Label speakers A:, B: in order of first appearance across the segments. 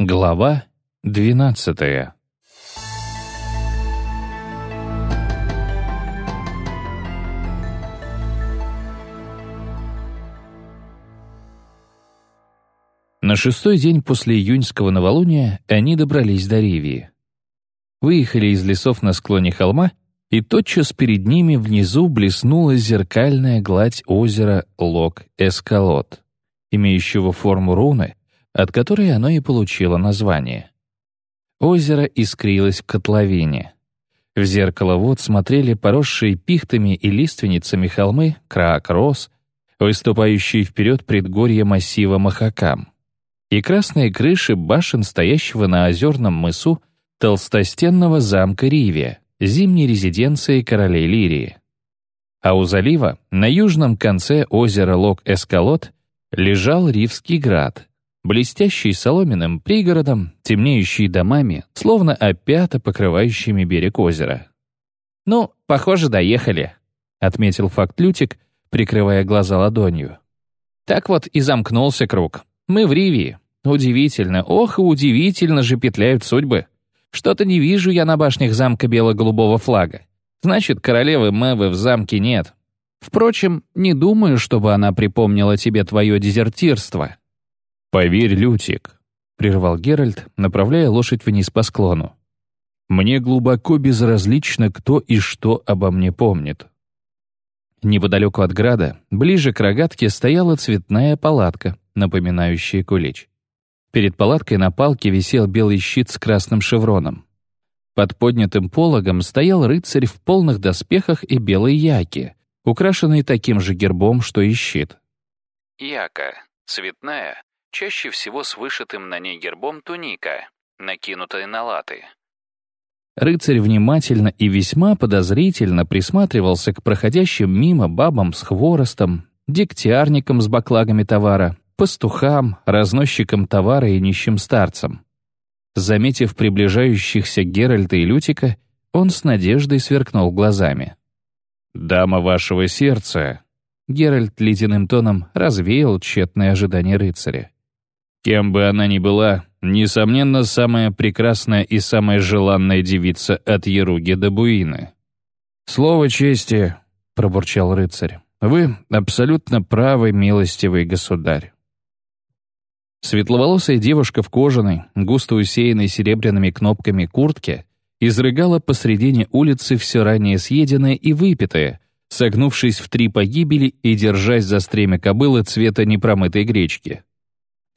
A: Глава двенадцатая На шестой день после июньского новолуния они добрались до Ривии. Выехали из лесов на склоне холма, и тотчас перед ними внизу блеснула зеркальная гладь озера Лок-Эскалот, имеющего форму руны, от которой оно и получило название. Озеро искрилось в котловине. В зеркало вод смотрели поросшие пихтами и лиственницами холмы Краак-Рос, выступающие вперед предгорья массива Махакам, и красные крыши башен, стоящего на озерном мысу толстостенного замка Ривия, зимней резиденции королей Лирии. А у залива, на южном конце озера Лок-Эскалот, лежал Ривский град, блестящий соломенным пригородом, темнеющий домами, словно опята покрывающими берег озера. «Ну, похоже, доехали», — отметил факт Лютик, прикрывая глаза ладонью. «Так вот и замкнулся круг. Мы в Ривии. Удивительно, ох, и удивительно же петляют судьбы. Что-то не вижу я на башнях замка бело-голубого флага. Значит, королевы Мэвы в замке нет. Впрочем, не думаю, чтобы она припомнила тебе твое дезертирство.
B: «Поверь, Лютик», — прервал Геральт, направляя лошадь вниз по склону. «Мне глубоко безразлично, кто и что обо мне помнит». Неподалеку от града, ближе к рогатке, стояла цветная палатка, напоминающая кулич. Перед палаткой на палке висел белый щит с красным шевроном. Под поднятым пологом стоял рыцарь в полных доспехах и белой яке, украшенный таким же гербом, что и щит.
A: Яка — цветная, чаще всего с вышитым на ней гербом туника, накинутая на латы.
B: Рыцарь внимательно и весьма подозрительно присматривался к проходящим мимо бабам с хворостом, дегтярникам с баклагами товара, пастухам, разносчикам товара и нищим старцам. Заметив приближающихся Геральта и Лютика, он с надеждой сверкнул глазами. «Дама вашего сердца!» Геральт ледяным тоном развеял тщетное ожидание рыцаря. Кем бы она ни была, несомненно, самая прекрасная и самая желанная девица от Еруги до Буины. «Слово чести», — пробурчал рыцарь, — «вы абсолютно правы, милостивый государь». Светловолосая девушка в кожаной, густо усеянной серебряными кнопками куртке изрыгала посредине улицы все ранее съеденное и выпитое, согнувшись в три погибели и держась за стремя кобылы цвета непромытой гречки.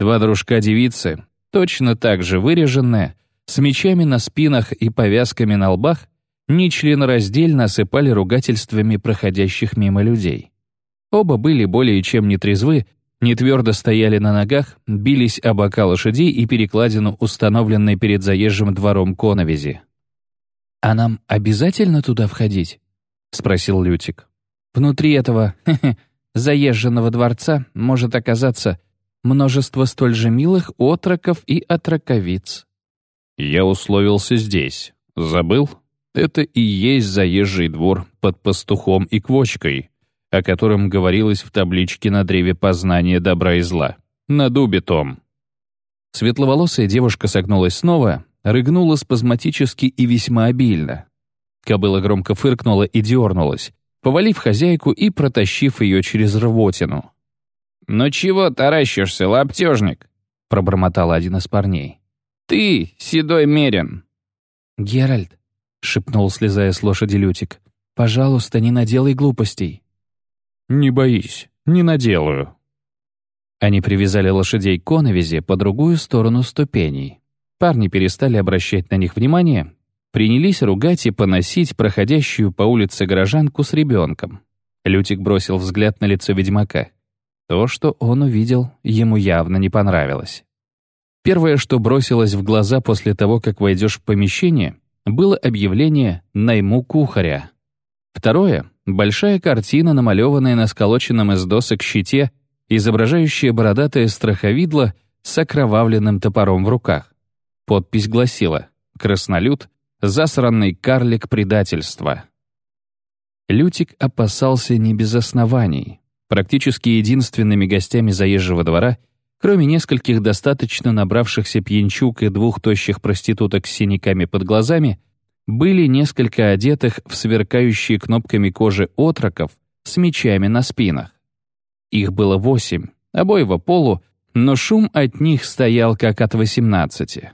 B: Два дружка-девицы, точно так же выреженные, с мечами на спинах и повязками на лбах, нечленораздельно осыпали ругательствами проходящих мимо людей. Оба были более чем нетрезвы, не твердо стояли на ногах, бились о бока лошадей и перекладину, установленной перед заезжим двором коновизи. «А нам обязательно туда входить?» — спросил Лютик. «Внутри этого заезженного дворца может оказаться множество столь же милых отроков и отроковиц. Я условился здесь. Забыл? Это и есть заезжий двор под пастухом и квочкой, о котором говорилось в табличке на древе познания добра и зла. На дубе том. Светловолосая девушка согнулась снова, рыгнула спазматически и весьма обильно. Кобыла громко фыркнула и дернулась, повалив хозяйку и протащив ее через рвотину.
A: «Ну чего таращишься, лаптежник?» — пробормотал один из парней. «Ты, седой мерин!»
B: «Геральт», — шепнул, слезая с лошади Лютик, — «пожалуйста, не наделай глупостей». «Не боись, не наделаю». Они привязали лошадей к коновизе по другую сторону ступеней. Парни перестали обращать на них внимание, принялись ругать и поносить проходящую по улице горожанку с ребенком. Лютик бросил взгляд на лицо ведьмака — то, что он увидел, ему явно не понравилось. Первое, что бросилось в глаза после того, как войдешь в помещение, было объявление «Найму кухаря». Второе — большая картина, намалеванная на сколоченном из досок щите, изображающая бородатое страховидло с окровавленным топором в руках. Подпись гласила «Краснолюд, засранный карлик предательства». Лютик опасался не без оснований. Практически единственными гостями заезжего двора, Кроме нескольких достаточно набравшихся пьянчук и двух тощих проституток с синяками под глазами, были несколько одетых в сверкающие кнопками кожи отроков с мечами на спинах. Их было восемь, обоего полу, но шум от них стоял как от восемнадцати.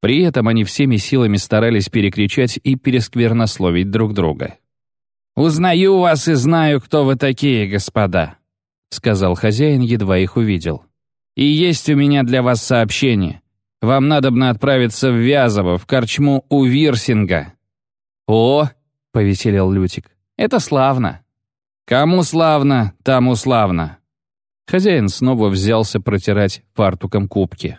B: При этом они всеми силами старались перекричать и пересквернословить друг друга. «Узнаю вас и знаю, кто вы такие, господа», — сказал хозяин, едва их увидел. «И есть у меня для вас сообщение. Вам надобно отправиться в Вязово, в корчму у Вирсинга». «О!» — повеселел Лютик. «Это славно». «Кому славно, тому славно». Хозяин снова взялся протирать фартуком кубки.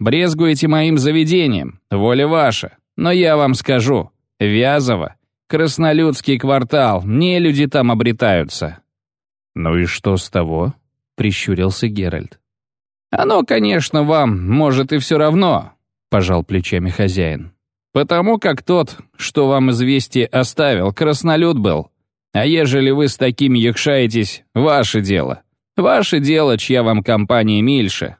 B: «Брезгуете моим заведением, воля ваша. Но я вам скажу, Вязово, краснолюдский квартал, не люди там обретаются».
A: «Ну и что с того?» — прищурился Геральт.
B: «Оно, конечно, вам, может, и все равно», — пожал плечами хозяин. «Потому как тот, что вам известие оставил, краснолюд был. А ежели вы с такими якшаетесь, ваше дело. Ваше дело, чья вам компания мильше».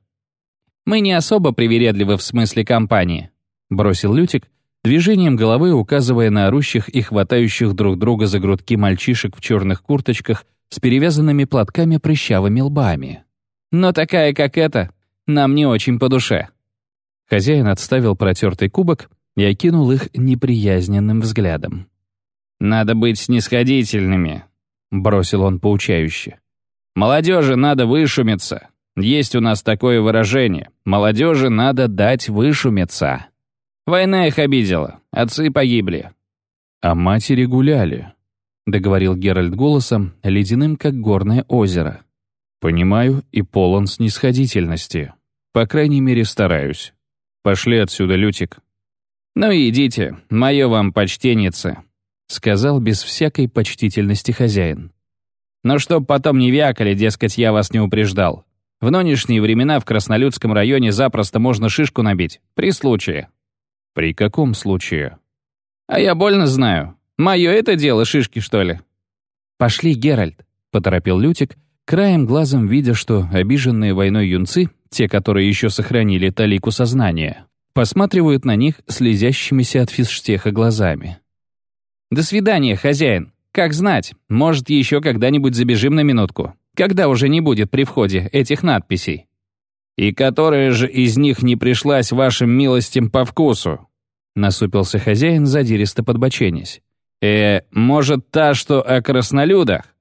B: «Мы не особо привередливы в смысле компании», — бросил Лютик, движением головы указывая на орущих и хватающих друг друга за грудки мальчишек в черных курточках с перевязанными платками прыщавыми лбами. «Но такая, как эта, нам не очень по душе». Хозяин отставил протертый кубок и окинул их неприязненным взглядом. «Надо быть снисходительными», — бросил он поучающе. «Молодежи надо вышумиться. Есть у нас такое выражение. Молодежи надо дать вышумиться. Война их обидела, отцы погибли».
A: «А матери гуляли», — договорил Геральт голосом, ледяным, как горное озеро. «Понимаю и полон снисходительности. По крайней мере, стараюсь. Пошли отсюда, Лютик».
B: «Ну и идите, мое вам почтеннице», — сказал без всякой почтительности хозяин. «Но чтоб потом не вякали, дескать, я вас не упреждал. В нынешние времена в Краснолюдском районе запросто можно шишку набить, при случае».
A: «При каком случае?»
B: «А я больно знаю. Мое это дело, шишки, что ли?»
A: «Пошли, Геральт», — поторопил Лютик, краем глазом видя, что обиженные войной юнцы, те, которые еще сохранили талику сознания, посматривают на них слезящимися от физштеха глазами.
B: «До свидания, хозяин. Как знать, может, еще когда-нибудь забежим на минутку, когда уже не будет при входе этих надписей». «И которая же из них не пришлась вашим милостям по вкусу?» Насупился хозяин, задиристо подбоченясь. «Э, может, та, что о краснолюдах?»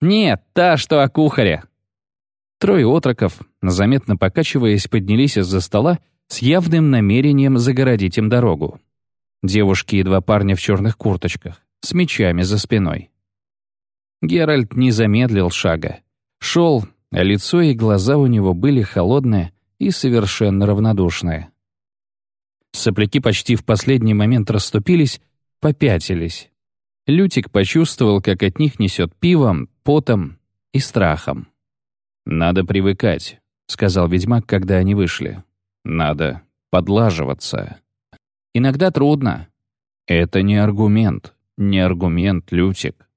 B: «Нет, та, что о кухаре».
A: Трое отроков, заметно покачиваясь, поднялись из-за стола с явным намерением загородить им дорогу. Девушки и два парня в черных курточках, с мечами за спиной. Геральт не замедлил шага. Шел, а лицо и глаза у него были холодные и совершенно равнодушные. Сопляки почти в последний момент расступились, попятились. Лютик почувствовал, как от них несет пивом, потом и страхом. «Надо привыкать», — сказал ведьмак, когда они вышли. «Надо подлаживаться». «Иногда трудно». «Это не аргумент, не аргумент, Лютик».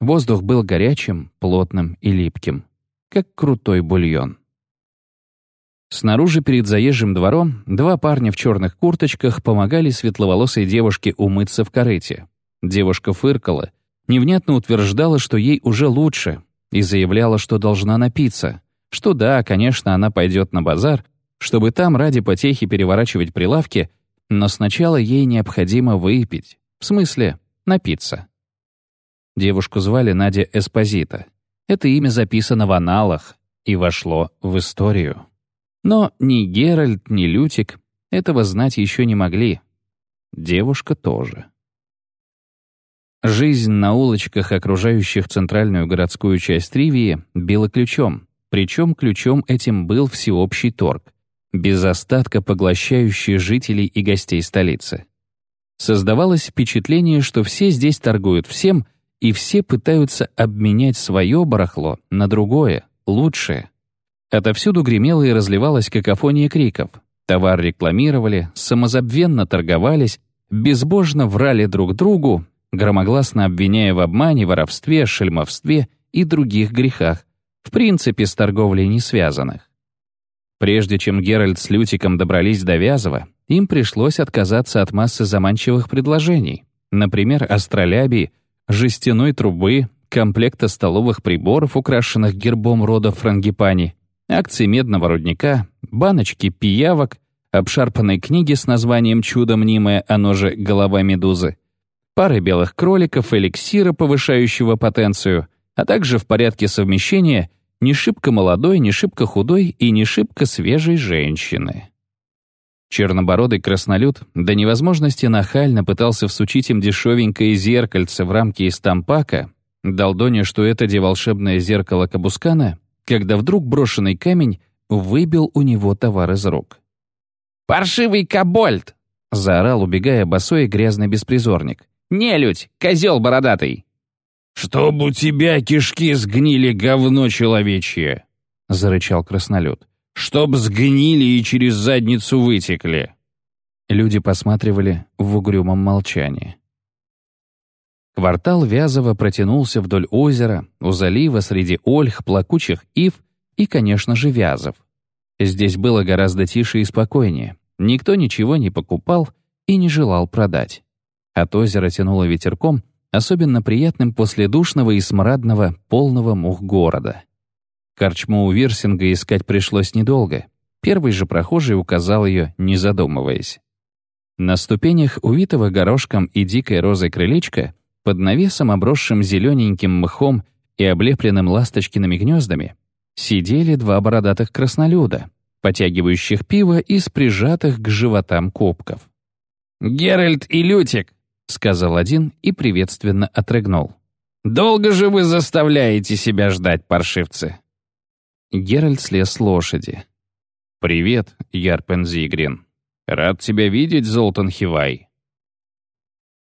A: Воздух был горячим, плотным и липким, как крутой бульон. Снаружи перед заезжим двором два парня в черных курточках помогали светловолосой девушке умыться в корыте. Девушка фыркала, невнятно утверждала, что ей уже лучше, и заявляла, что должна напиться, что да, конечно, она пойдет на базар, чтобы там ради потехи переворачивать прилавки, но сначала ей необходимо выпить, в смысле напиться. Девушку звали Надя Эспозита. Это имя записано в аналах и вошло в историю. Но ни Геральт, ни Лютик этого знать еще не могли. Девушка тоже. Жизнь на улочках, окружающих центральную городскую часть Ривии, била ключом, причем ключом этим был всеобщий торг, без остатка поглощающий жителей и гостей столицы. Создавалось впечатление, что все здесь торгуют всем, и все пытаются обменять свое барахло на другое, лучшее. Отовсюду гремела и разливалась какофония криков. Товар рекламировали, самозабвенно торговались, безбожно врали друг другу, громогласно обвиняя в обмане, воровстве, шельмовстве и других грехах, в принципе с торговлей не связанных.
B: Прежде чем Геральт с Лютиком добрались до Вязова, им пришлось отказаться от массы заманчивых предложений, например, астролябии, жестяной трубы, комплекта столовых приборов, украшенных гербом рода франгипани, акции медного рудника, баночки пиявок, обшарпанной книги с названием «Чудо мнимое», оно же «Голова медузы», пары белых кроликов, эликсира, повышающего потенцию, а также в порядке совмещения не шибко молодой, не шибко худой и не шибко свежей женщины. Чернобородый краснолюд до невозможности нахально пытался всучить им дешевенькое зеркальце в рамке из тампака, долдоня, что это деволшебное зеркало Кабускана, когда вдруг брошенный камень выбил у него товар из рук.
C: «Паршивый кобольд!» — заорал, убегая босой грязный беспризорник. «Нелюдь! Козел бородатый!»
B: «Чтоб у тебя кишки сгнили, говно человечье!» — зарычал краснолюд. «Чтоб сгнили и через задницу вытекли!» Люди посматривали в угрюмом молчании. Квартал Вязова протянулся вдоль озера, у залива среди ольх, плакучих ив и, конечно же, Вязов. Здесь было гораздо тише и спокойнее. Никто ничего не покупал и не желал продать. От озера тянуло ветерком, особенно приятным после душного и смрадного, полного мух города. Корчму у Вирсинга искать пришлось недолго. Первый же прохожий указал ее, не задумываясь. На ступенях увитого горошком и дикой розой крылечка под навесом, обросшим зелененьким мхом и облепленным ласточкиными гнездами, сидели два бородатых краснолюда, потягивающих пиво из прижатых к животам кубков.
C: «Геральт и Лютик!» — сказал один и приветственно отрыгнул. «Долго же вы заставляете себя ждать, паршивцы?»
B: Геральт слез с лошади. «Привет, Ярпен Зигрин. Рад тебя видеть, Золтан Хивай.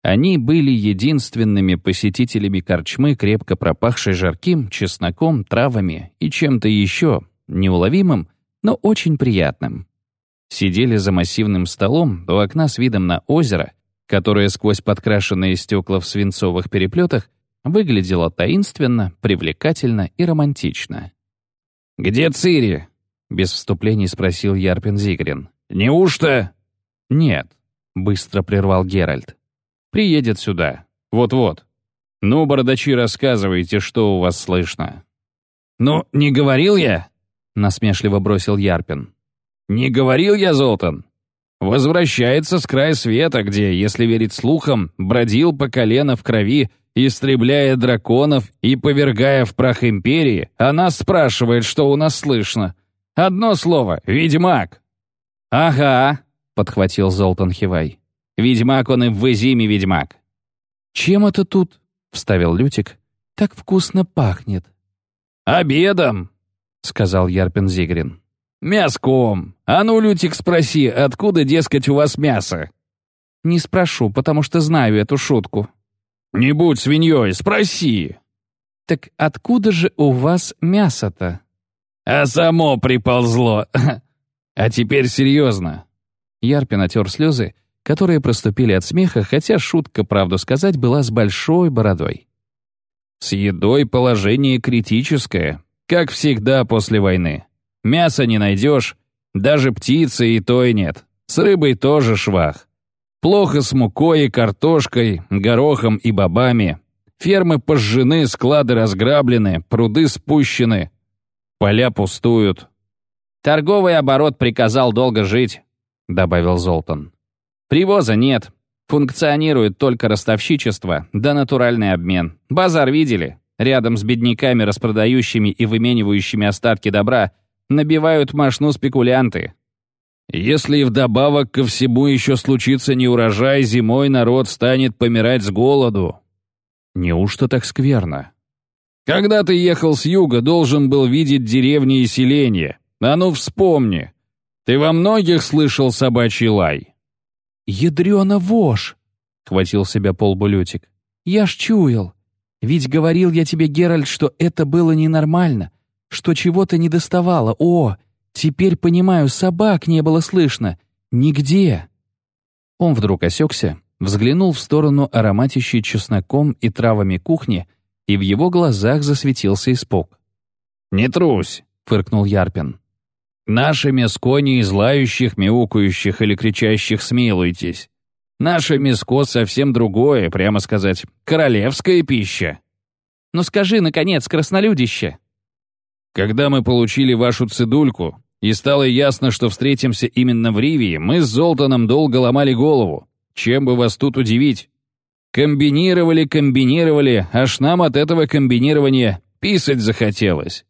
B: Они были единственными посетителями корчмы, крепко пропахшей жарким, чесноком, травами и чем-то еще, неуловимым, но очень приятным. Сидели за массивным столом у окна с видом на озеро, которое сквозь подкрашенные стекла в свинцовых переплетах выглядело таинственно, привлекательно и романтично.
C: «Где Цири?» — без вступлений спросил Ярпин Зигрин. «Неужто?»
B: «Нет», — быстро прервал Геральт. Приедет сюда. Вот-вот. Ну, бородачи, рассказывайте, что у вас слышно».
C: «Ну, не говорил я?»
B: — насмешливо бросил Ярпин.
C: «Не говорил я, Золтан. Возвращается с края света, где, если верить слухам, бродил по колено в крови, истребляя драконов и повергая в прах империи, а нас спрашивает, что у нас слышно. Одно слово — ведьмак».
B: «Ага», — подхватил Золтан Хивай. Ведьмак он и в Эзиме ведьмак».
A: «Чем это тут?» — вставил Лютик. «Так вкусно пахнет».
C: «Обедом», — сказал Ярпин Зигрин. «Мяском. А ну, Лютик, спроси, откуда, дескать, у вас мясо?»
A: «Не спрошу, потому что знаю эту шутку».
C: «Не будь свиньей, спроси».
A: «Так откуда же у вас мясо-то?»
C: «А само приползло. А теперь серьезно».
B: Ярпин отер слезы которые проступили от смеха, хотя шутка, правду сказать, была с большой бородой.
C: «С едой положение критическое, как всегда после войны. Мяса не найдешь, даже птицы и той нет. С рыбой тоже швах. Плохо с мукой и картошкой, горохом и бобами. Фермы пожжены, склады разграблены, пруды спущены. Поля пустуют».
B: «Торговый оборот приказал долго жить», — добавил Золтан. Привоза нет. Функционирует только ростовщичество, да натуральный обмен. Базар видели? Рядом с бедняками, распродающими и выменивающими остатки добра, набивают машну спекулянты.
C: Если и вдобавок ко всему еще случится неурожай, зимой народ станет помирать с голоду.
B: Неужто так скверно?
C: Когда ты ехал с юга, должен был видеть деревни и селения. А ну вспомни. Ты во многих слышал собачий лай?
A: «Ядрёна вошь!» — хватил себя полбу Лютик. «Я ж чуял. Ведь говорил я тебе, Геральт, что это было ненормально, что чего-то не доставало. О, теперь понимаю, собак не было слышно. Нигде!»
B: Он вдруг осекся, взглянул в сторону ароматящей чесноком и травами кухни, и в его глазах засветился испуг.
C: «Не трусь!» — фыркнул Ярпин. Наше мяско не из лающих, мяукающих или кричащих «смилуйтесь». Наше мяско совсем другое, прямо сказать, королевская пища.
B: Ну скажи, наконец, краснолюдище.
C: Когда мы получили вашу цедульку, и стало ясно, что встретимся именно в Ривии, мы с Золтаном долго ломали голову. Чем бы вас тут удивить? Комбинировали, комбинировали, аж нам от этого комбинирования писать захотелось.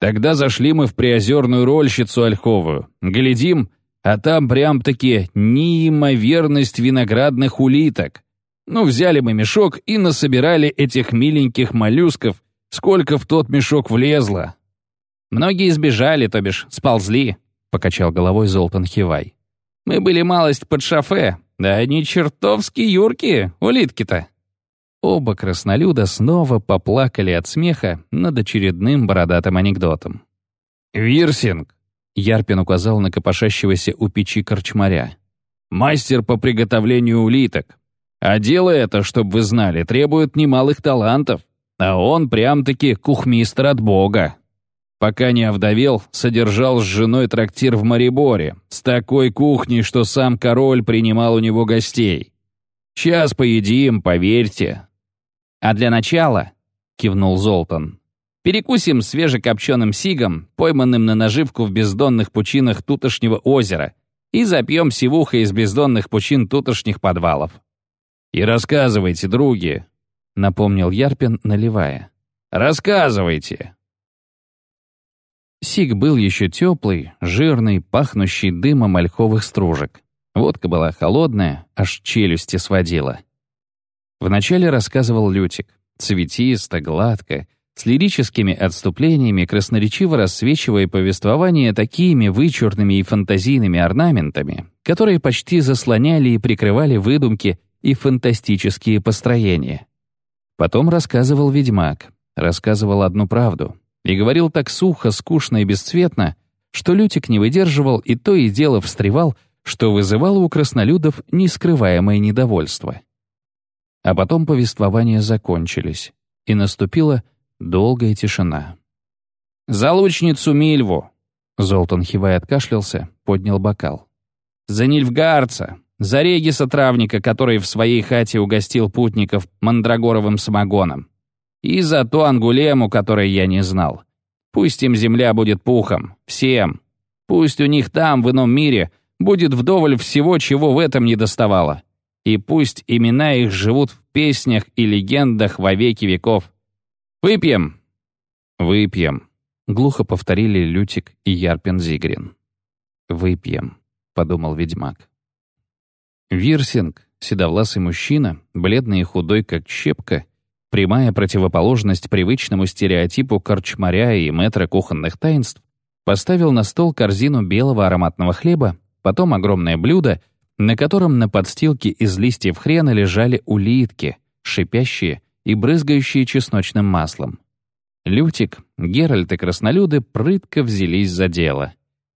C: Тогда зашли мы в приозерную рольщицу ольховую. Глядим, а там прям-таки неимоверность виноградных улиток. Ну, взяли мы мешок и насобирали этих миленьких моллюсков, сколько в тот мешок влезло.
B: Многие сбежали, то бишь сползли, покачал головой Золтан Хивай. Мы были малость под шофе, да они чертовски юркие, улитки-то. Оба краснолюда снова поплакали от смеха над очередным бородатым анекдотом.
C: «Вирсинг!»
B: — Ярпин указал на копошащегося у печи корчмаря.
C: «Мастер по приготовлению улиток. А дело это, чтобы вы знали, требует немалых талантов. А он прям-таки кухмистр от бога. Пока не овдовел, содержал с женой трактир в Мариборе, с такой кухней, что сам король принимал у него гостей. Сейчас поедим, поверьте,
B: «А для начала», — кивнул Золтан, «перекусим свежекопченым сигом, пойманным на наживку в бездонных пучинах тутошнего озера, и запьем сивухой из бездонных пучин тутошних подвалов».
C: «И рассказывайте, други», — напомнил Ярпин, наливая. «Рассказывайте».
B: Сиг был еще теплый, жирный, пахнущий дымом ольховых стружек. Водка была холодная, аж челюсти сводила. Вначале рассказывал Лютик. Цветисто, гладко, с лирическими отступлениями, красноречиво рассвечивая повествование такими вычурными и фантазийными орнаментами, которые почти заслоняли и прикрывали выдумки и фантастические построения. Потом рассказывал ведьмак, рассказывал одну правду, и говорил так сухо, скучно и бесцветно, что Лютик не выдерживал и то и дело встревал, что вызывало у краснолюдов нескрываемое недовольство. А потом повествования закончились, и наступила долгая тишина.
C: «За лучницу Мильву!»
B: Золтан Хивай откашлялся, поднял бокал.
C: «За Нильфгаарца! За Региса Травника, который в своей хате угостил путников мандрагоровым самогоном! И за ту Ангулему, которой я не знал! Пусть им земля будет пухом, всем! Пусть у них там, в ином мире, будет вдоволь всего, чего в этом не доставало!» и пусть имена их живут в песнях и легендах во веки веков. Выпьем!»
B: «Выпьем», — глухо повторили Лютик и Ярпин Зигрин. «Выпьем», — подумал ведьмак. Вирсинг, седовласый мужчина, бледный и худой, как щепка, прямая противоположность привычному стереотипу корчмаря и метра кухонных таинств, поставил на стол корзину белого ароматного хлеба, потом огромное блюдо — на котором на подстилке из листьев хрена лежали улитки, шипящие и брызгающие чесночным маслом. Лютик, Геральт и краснолюды прытко взялись за дело.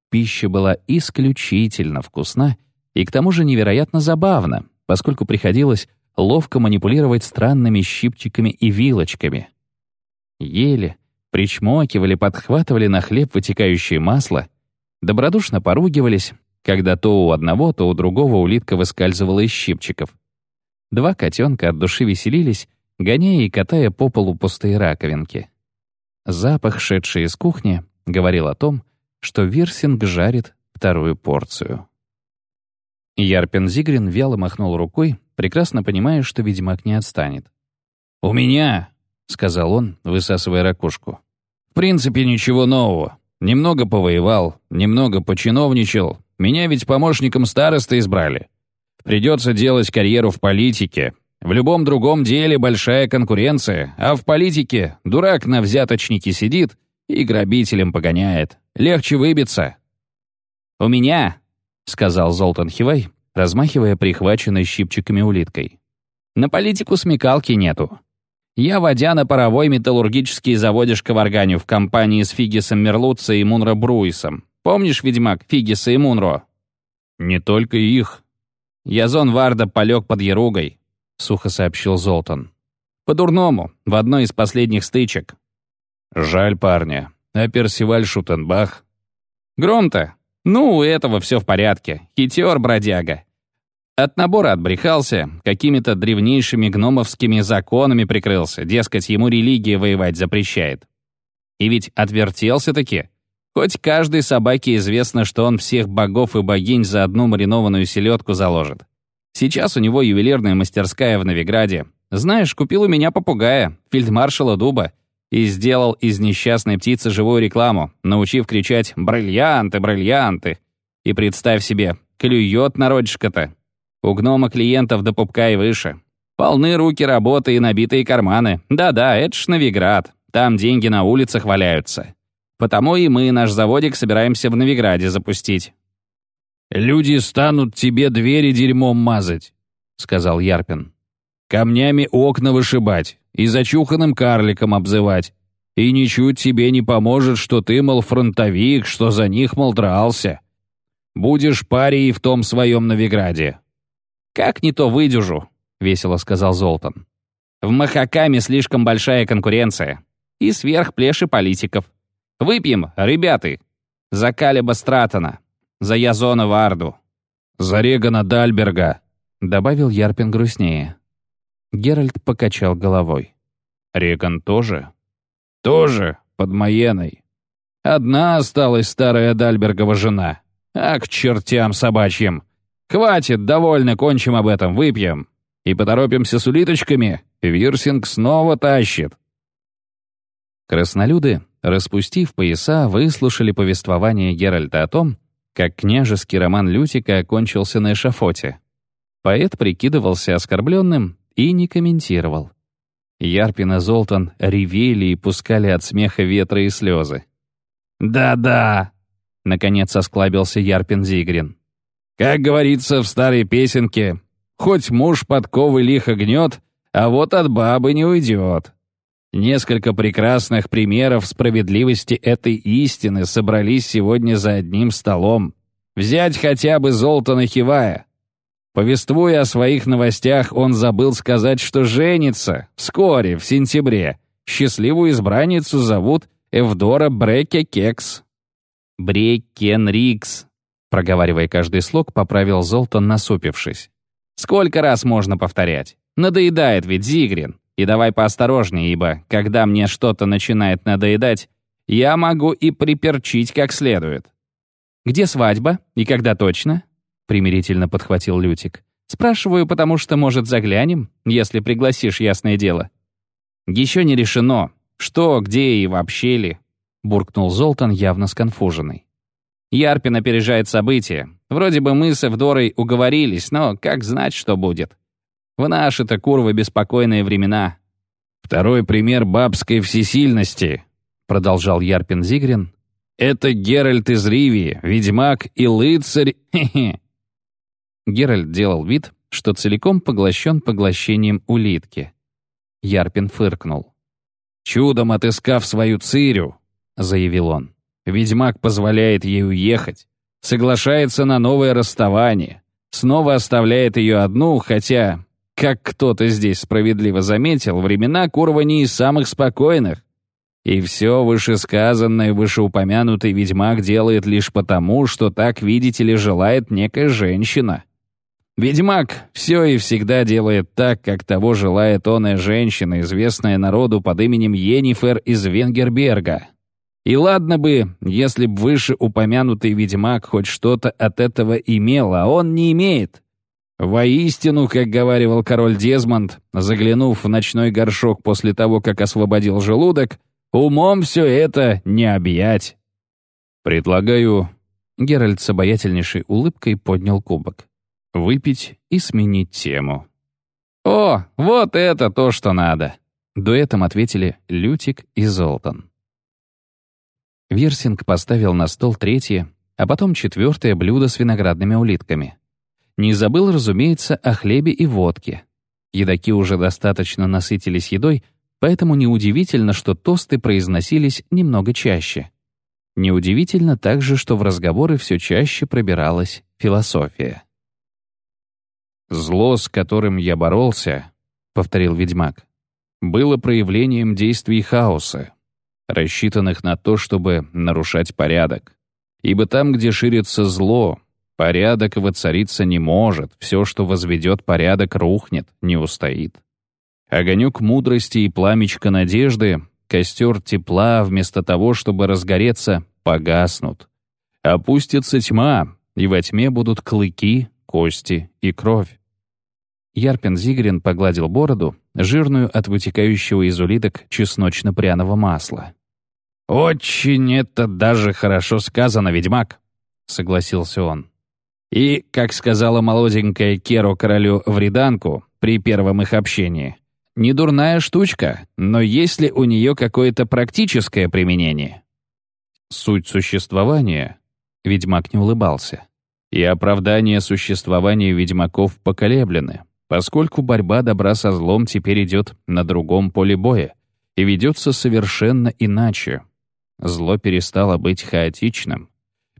B: Пища была исключительно вкусна и к тому же невероятно забавна, поскольку приходилось ловко манипулировать странными щипчиками и вилочками. Ели, причмокивали, подхватывали на хлеб вытекающее масло, добродушно поругивались, когда то у одного, то у другого улитка выскальзывала из щипчиков. Два котенка от души веселились, гоняя и катая по полу пустые раковинки. Запах, шедший из кухни, говорил о том, что Вирсинг жарит вторую порцию. Ярпин Зигрин вяло махнул рукой, прекрасно понимая, что ведьмак не отстанет.
C: «У меня», — сказал он, высасывая ракушку, — «в принципе ничего нового. Немного повоевал, немного починовничал, меня ведь помощником староста избрали. Придется делать карьеру в политике. В любом другом деле большая конкуренция, а в политике дурак на взяточнике сидит и грабителем погоняет. Легче выбиться.
B: «У меня», — сказал Золтан Хивай, размахивая прихваченной щипчиками улиткой. «На политику смекалки нету. Я, водя на паровой металлургический заводишко в Органю в компании с Фигисом Мерлуццо и Мунро Бруисом, Помнишь, ведьмак, Фигиса и Мунро?»
C: «Не только их».
B: «Язон Варда полег под Яругой», — сухо сообщил Золтан. «По-дурному, в одной из последних стычек».
C: «Жаль парня. А Персиваль Шутенбах?» Гром-то? Ну, у этого все в порядке. Хитер бродяга. От набора отбрехался, какими-то древнейшими гномовскими законами прикрылся, дескать, ему религия воевать запрещает. И ведь отвертелся-таки. Хоть каждой собаке известно, что он всех богов и богинь за одну маринованную селедку заложит. Сейчас у него ювелирная мастерская в Новиграде. Знаешь, купил у меня попугая, фельдмаршала Дуба, и сделал из несчастной птицы живую рекламу, научив кричать «Бриллианты, бриллианты!» И представь себе, клюет народишко-то. У гнома клиентов до пупка и выше. Полны руки работы и набитые карманы. Да-да, это ж Новиград. Там деньги на улицах валяются. Потому и мы наш заводик собираемся в Новиграде запустить».
B: «Люди станут тебе двери дерьмом мазать», — сказал Ярпин. «Камнями окна вышибать и зачуханным карликом обзывать. И ничуть тебе не поможет, что ты, мол, фронтовик, что за них, мол, дрался. Будешь парей в том своем Новиграде».
C: «Как не то выдержу», — весело сказал Золтан. «В Махакаме слишком большая конкуренция. И сверх плеши политиков. Выпьем, ребята, за Калиба Стратона, за Язона Варду».
B: «За Регана Дальберга», — добавил Ярпин грустнее.
A: Геральт покачал головой.
B: «Реган тоже?» «Тоже, под Маеной. Одна осталась старая Дальбергова жена. А к чертям собачьим. Хватит, довольно, кончим об этом, выпьем. И поторопимся с улиточками, Вирсинг снова тащит».
A: Краснолюды, распустив пояса, выслушали повествование Геральта о том, как княжеский роман Лютика окончился на эшафоте. Поэт прикидывался оскорбленным и не комментировал. Ярпин и Золтан ревели и пускали от смеха ветра и слезы.
B: «Да-да», — наконец осклабился Ярпин Зигрин. «Как говорится в старой песенке, хоть муж подковы лихо гнет, а вот от бабы не уйдет». Несколько прекрасных примеров справедливости этой истины собрались сегодня за одним столом. Взять хотя бы Золтана Хивая. Повествуя о своих новостях, он забыл сказать, что женится вскоре, в сентябре. Счастливую избранницу зовут Эвдора Бреке Кекс.
C: «Брекен Рикс», — проговаривая каждый слог, поправил Золтан, насупившись. «Сколько раз можно повторять? Надоедает ведь Зигрин. И давай поосторожнее, ибо, когда мне что-то начинает надоедать, я могу и приперчить как следует. «Где свадьба? И когда точно?» — примирительно подхватил Лютик. «Спрашиваю, потому что, может, заглянем, если пригласишь, ясное дело». «Еще не решено. Что, где и вообще ли?» — буркнул Золтан, явно сконфуженный. Ярпин опережает события. Вроде бы мы с Эвдорой уговорились, но как знать, что будет. В наши-то, курвы, беспокойные времена.
B: Второй пример бабской всесильности, продолжал Ярпин Зигрин, это Геральт из Ривии, ведьмак и лыцарь. Хе-хе.
A: Геральт делал вид, что целиком поглощен поглощением улитки. Ярпин фыркнул.
B: «Чудом отыскав свою цирю», — заявил он, «ведьмак позволяет ей уехать, соглашается на новое расставание, снова оставляет ее одну, хотя как кто-то здесь справедливо заметил, времена Курва не из самых спокойных. И все вышесказанное вышеупомянутый ведьмак делает лишь потому, что так, видите ли, желает некая женщина. Ведьмак все и всегда делает так, как того желает оная женщина, известная народу под именем Йеннифер из Венгерберга. И ладно бы, если б вышеупомянутый ведьмак хоть что-то от этого имел, а он не имеет. Воистину, как говаривал король Дезмонд, заглянув в ночной горшок после того, как освободил желудок, умом все это не объять. «Предлагаю...» Геральт с обаятельнейшей улыбкой поднял кубок. «Выпить и сменить тему».
C: «О, вот это то, что надо!»
A: Дуэтом ответили Лютик и Золтан. Версинг поставил на стол третье, а потом четвертое блюдо с виноградными улитками. Не забыл, разумеется, о хлебе и водке. Едоки уже достаточно насытились едой, поэтому неудивительно, что тосты произносились немного чаще. Неудивительно также, что в разговоры все чаще пробиралась философия.
B: «Зло, с которым я боролся», — повторил ведьмак, было проявлением действий хаоса, рассчитанных на то, чтобы нарушать порядок.
C: Ибо там, где ширится зло, порядок воцариться не может, все, что возведет порядок, рухнет, не устоит. Огонек мудрости и пламечко надежды, костер тепла, вместо того, чтобы разгореться, погаснут. Опустится тьма, и во тьме будут клыки, кости и кровь. Ярпин Зигрин погладил бороду, жирную от вытекающего из улиток чесночно-пряного масла. «Очень это даже хорошо сказано, ведьмак», — согласился он. «И, как сказала молоденькая Керо королю Вриданку при первом их общении, не дурная штучка, но есть ли у нее какое-то практическое применение?» Суть существования, ведьмак не улыбался, и оправдание существования ведьмаков поколеблены, поскольку борьба добра со злом теперь идет на другом поле боя и ведется совершенно иначе, Зло перестало быть хаотичным,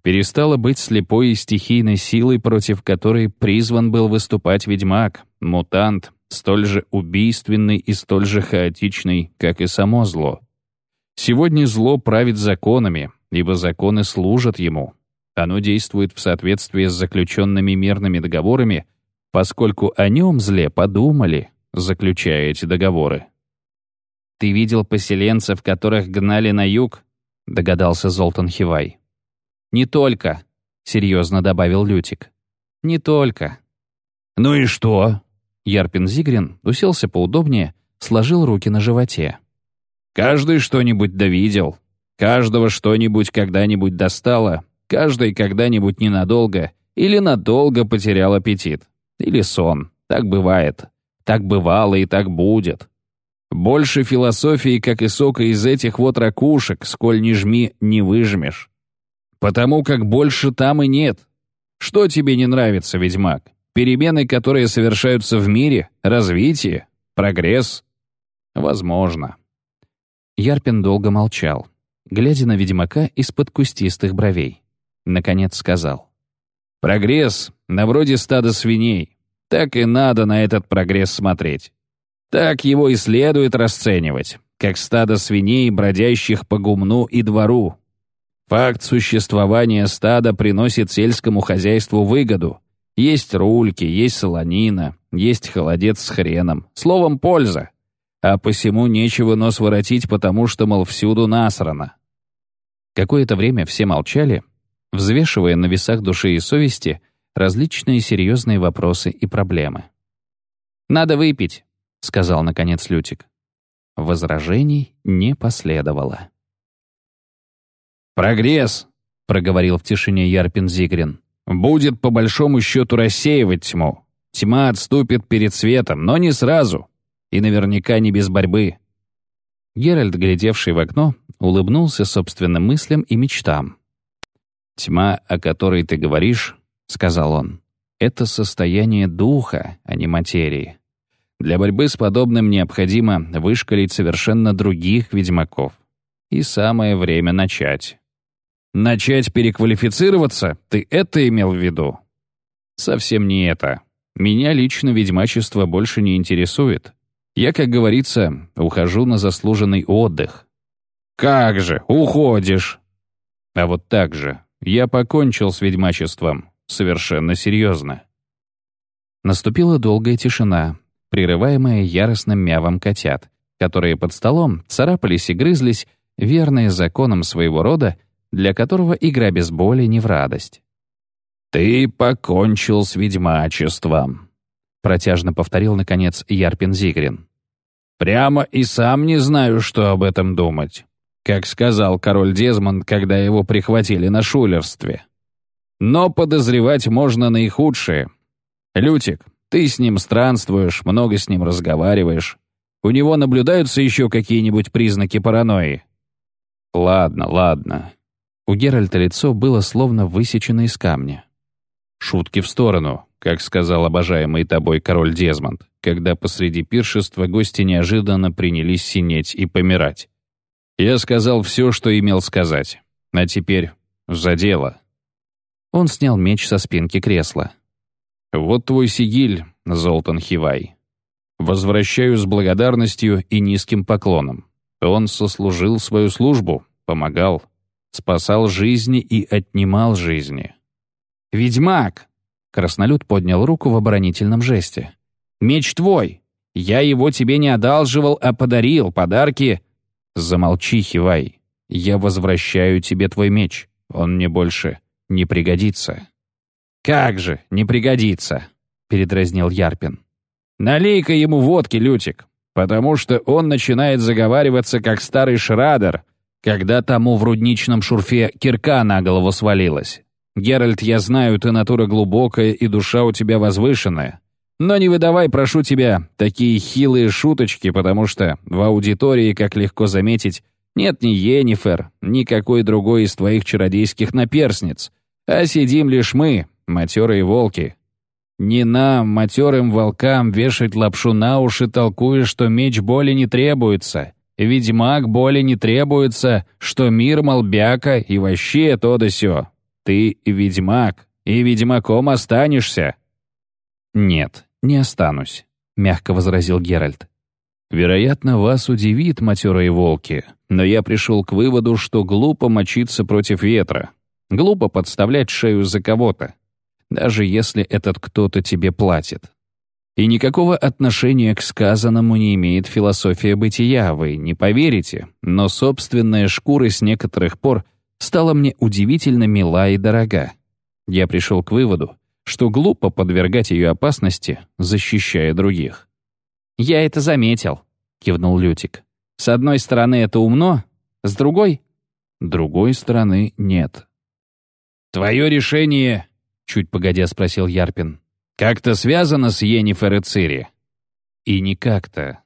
C: перестало быть слепой и стихийной силой, против которой призван был выступать ведьмак, мутант, столь же убийственный и столь же хаотичный, как и само зло. Сегодня зло правит законами, ибо законы служат ему. Оно действует в соответствии с заключенными мирными договорами, поскольку о нем зле подумали, заключая эти договоры. «Ты видел поселенцев, которых гнали на юг?» — догадался Золтан Хивай. «Не только», — серьезно добавил Лютик. «Не только». «Ну и что?» Ярпин Зигрин уселся поудобнее, сложил руки на животе. «Каждый что-нибудь довидел. Каждого что-нибудь когда-нибудь достало. Каждый когда-нибудь ненадолго или надолго потерял аппетит. Или сон. Так бывает. Так бывало и так будет. Больше философии, как и сока из этих вот ракушек, сколь не жми, не выжмешь. Потому как больше там и нет. Что тебе не нравится, ведьмак? Перемены, которые совершаются в мире? Развитие? Прогресс? Возможно. Ярпин долго молчал, глядя на ведьмака из-под кустистых бровей. Наконец сказал. «Прогресс, на вроде стада свиней. Так и надо на этот прогресс смотреть. Так его и следует расценивать, как стадо свиней, бродящих по гумну и двору. Факт существования стада приносит сельскому хозяйству выгоду. Есть рульки, есть солонина, есть холодец с хреном. Словом, польза. А посему нечего нос воротить, потому что, мол, всюду насрано. Какое-то время все молчали, взвешивая на весах души и совести различные серьезные вопросы и проблемы. «Надо выпить», — сказал, наконец, Лютик. Возражений не последовало. «Прогресс», — проговорил в тишине Ярпин Зигрин, «будет по большому счету рассеивать тьму. Тьма отступит перед светом, но не сразу. И наверняка не без борьбы». Геральт, глядевший в окно, улыбнулся собственным мыслям и мечтам. «Тьма, о которой ты говоришь, — сказал он, — это состояние духа, а не материи. Для борьбы с подобным необходимо вышкалить совершенно других ведьмаков. И самое время начать. Начать переквалифицироваться? Ты это имел в виду? Совсем не это. Меня лично ведьмачество больше не интересует. Я, как говорится, ухожу на заслуженный отдых. Как же, уходишь? А вот так же. Я покончил с ведьмачеством. Совершенно серьезно. Наступила долгая тишина, прерываемая яростным мявом котят, которые под столом царапались и грызлись, верные законам своего рода, для которого игра без боли не в радость. «Ты покончил с ведьмачеством», — протяжно повторил, наконец, Ярпин Зигрин. «Прямо и сам не знаю, что об этом думать», как сказал король Дезмонд, когда его прихватили на шулерстве. Но подозревать можно наихудшее. Лютик, ты с ним странствуешь, много с ним разговариваешь. У него наблюдаются еще какие-нибудь признаки паранойи? Ладно, ладно. У Геральта лицо было словно высечено из камня. Шутки в сторону, как сказал обожаемый тобой король Дезмонд, когда посреди пиршества гости неожиданно принялись синеть и помирать. Я сказал все, что имел сказать. А теперь за дело. Он снял меч со спинки кресла. Вот твой сигиль, Золтан Хивай. Возвращаю с благодарностью и низким поклоном. Он сослужил свою службу, помогал. спасал жизни и отнимал жизни. «Ведьмак!» — краснолюд поднял руку в оборонительном жесте. «Меч твой! Я его тебе не одалживал, а подарил, подарки...» «Замолчи, Хивай. Я возвращаю тебе твой меч. Он мне больше не пригодится». «Как же не пригодится?» — передразнил Ярпин. «Налей-ка ему водки, Лютик, потому что он начинает заговариваться, как старый шрадер, когда тому в рудничном шурфе кирка на голову свалилась. Геральт, я знаю, ты натура глубокая и душа у тебя возвышенная. Но не выдавай, прошу тебя, такие хилые шуточки, потому что в аудитории, как легко заметить, нет ни Енифер, ни какой другой из твоих чародейских наперсниц, а сидим лишь мы, матерые волки. Не нам, матерым волкам, вешать лапшу на уши, толкуя, что меч боли не требуется, ведьмак боли не требуется, что мир молбяка и вообще то да сё. Ты ведьмак, и ведьмаком останешься. Нет, не останусь», — мягко возразил Геральт. «Вероятно, вас удивит, матерые волки, но я пришел к выводу, что глупо мочиться против ветра. Глупо подставлять шею за кого-то, даже если этот кто-то тебе платит. И никакого отношения к сказанному не имеет философия бытия, вы не поверите, но собственная шкура с некоторых пор стала мне удивительно мила и дорога. Я пришел к выводу, что глупо подвергать ее опасности, защищая других. «Я это заметил», — кивнул Лютик. «С одной стороны, это умно, с другой...» «Другой стороны, нет». «Твое решение...» — чуть погодя спросил Ярпин. «Как-то связано с Йеннифер и Цири?» «И не как-то».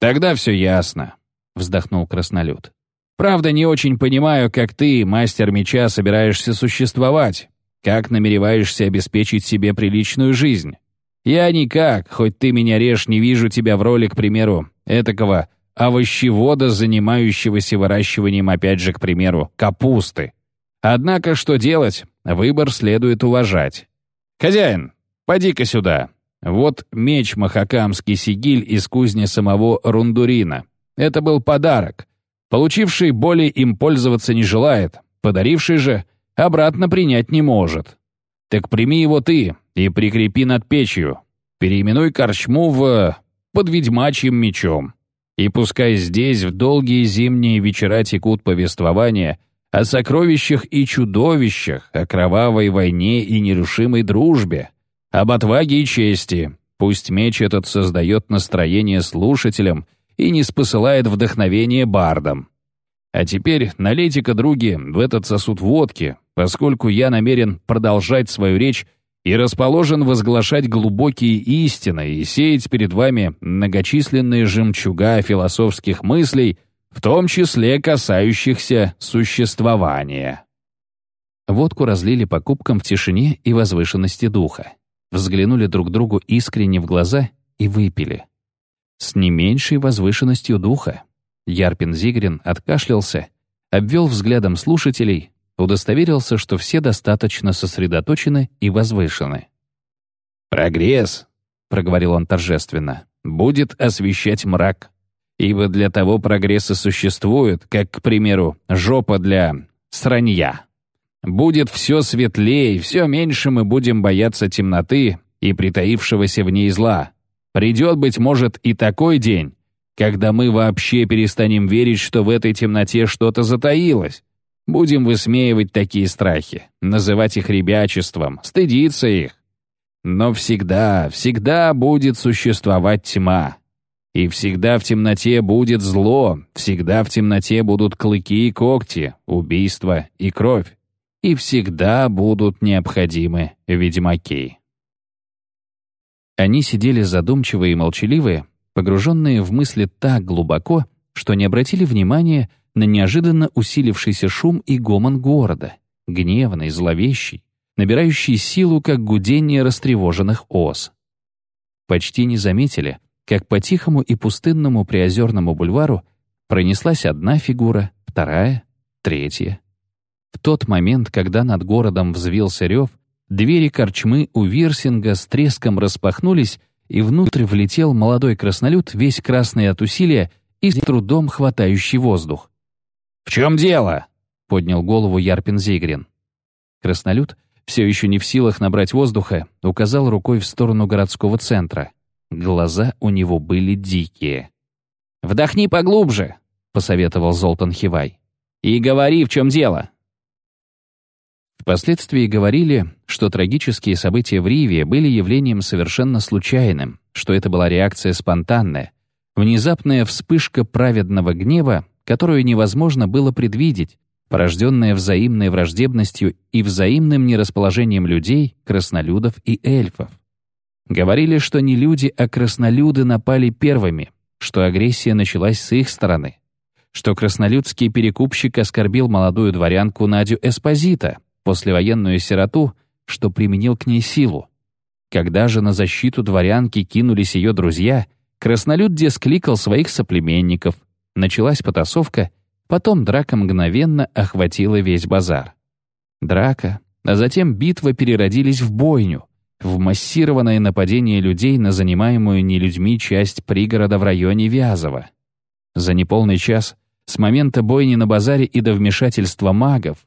C: «Тогда все ясно», — вздохнул Краснолюд. «Правда, не очень понимаю, как ты, мастер меча, собираешься существовать. Как намереваешься обеспечить себе приличную жизнь? Я никак, хоть ты меня режь, не вижу тебя в роли, к примеру, этакого овощевода, занимающегося выращиванием, опять же, к примеру, капусты. Однако что делать? Выбор следует уважать. Хозяин, поди-ка сюда. Вот меч Махакамский сигиль из кузни самого Рундурина. Это был подарок. Получивший более им пользоваться не желает, подаривший же обратно принять не может. Так прими его ты и прикрепи над печью. Переименуй корчму в... под ведьмачьим мечом. И пускай здесь в долгие зимние вечера текут повествования о сокровищах и чудовищах, о кровавой войне и нерушимой дружбе, об отваге и чести. Пусть меч этот создает настроение слушателям и не спосылает вдохновение бардам. А теперь налейте-ка, други, в этот сосуд водки, поскольку я намерен продолжать свою речь и расположен возглашать глубокие истины и сеять перед вами многочисленные жемчуга философских мыслей, в том числе касающихся существования. Водку разлили по кубкам в тишине и возвышенности духа. Взглянули друг другу искренне в глаза и выпили. С не меньшей возвышенностью духа. Ярпин Зигрин откашлялся, обвел взглядом слушателей, удостоверился, что все достаточно сосредоточены и возвышены. «Прогресс», — проговорил он торжественно, — «будет освещать мрак. Ибо для того прогресса существует, как, к примеру, жопа для сранья. Будет все светлее, все меньше мы будем бояться темноты и притаившегося в ней зла. Придет, быть может, и такой день, когда мы вообще перестанем верить, что в этой темноте что-то затаилось. Будем высмеивать такие страхи, называть их ребячеством, стыдиться их. Но всегда, всегда будет существовать тьма. И всегда в темноте будет зло, всегда в темноте будут клыки и когти, убийства и кровь. И всегда будут необходимы ведьмаки. Они сидели задумчивые и молчаливые, погруженные в мысли так глубоко, что не обратили внимания на неожиданно усилившийся шум и гомон города, гневный, зловещий, набирающий силу, как гудение растревоженных ос. Почти не заметили, как по тихому и пустынному приозерному бульвару пронеслась одна фигура, вторая, третья. В тот момент, когда над городом взвился рев, двери корчмы у Вирсинга с треском распахнулись, и внутрь влетел молодой краснолюд, весь красный от усилия и с трудом хватающий воздух. «В чем дело?»
B: поднял голову Ярпин Зигрин. Краснолюд, все еще не в силах набрать воздуха, указал рукой в сторону городского центра. Глаза у него были дикие. «Вдохни поглубже», — посоветовал Золтан Хивай. «И говори, в чем дело». Впоследствии говорили, что трагические события в Риве были явлением совершенно случайным, что это была реакция спонтанная, внезапная вспышка праведного гнева, которую невозможно было предвидеть, порожденная взаимной враждебностью и взаимным нерасположением людей, краснолюдов и эльфов. Говорили, что не люди, а краснолюды напали первыми, что агрессия началась с их стороны, что краснолюдский перекупщик оскорбил молодую дворянку Надю Эспозита, послевоенную сироту, что применил к ней силу. Когда же на защиту дворянки кинулись ее друзья, краснолюд дескликал своих соплеменников, началась потасовка, потом драка мгновенно охватила весь базар. Драка, а затем битва переродились в бойню, в массированное нападение людей на занимаемую не людьми часть пригорода в районе Вязова. За неполный час, с момента бойни на базаре и до вмешательства магов,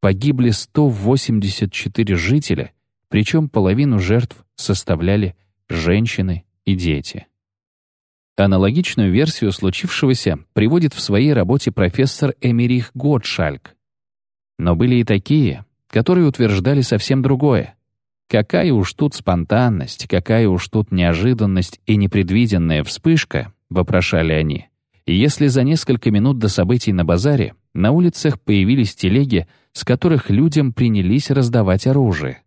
B: погибли 184 жителя, причем половину жертв составляли женщины и дети. Аналогичную версию случившегося приводит в своей работе профессор Эмерих Готшальк. Но были и такие, которые утверждали совсем другое. Какая уж тут спонтанность, какая уж тут неожиданность и непредвиденная вспышка, вопрошали они. если за несколько минут до событий на базаре на улицах появились телеги, с которых людям принялись раздавать оружие.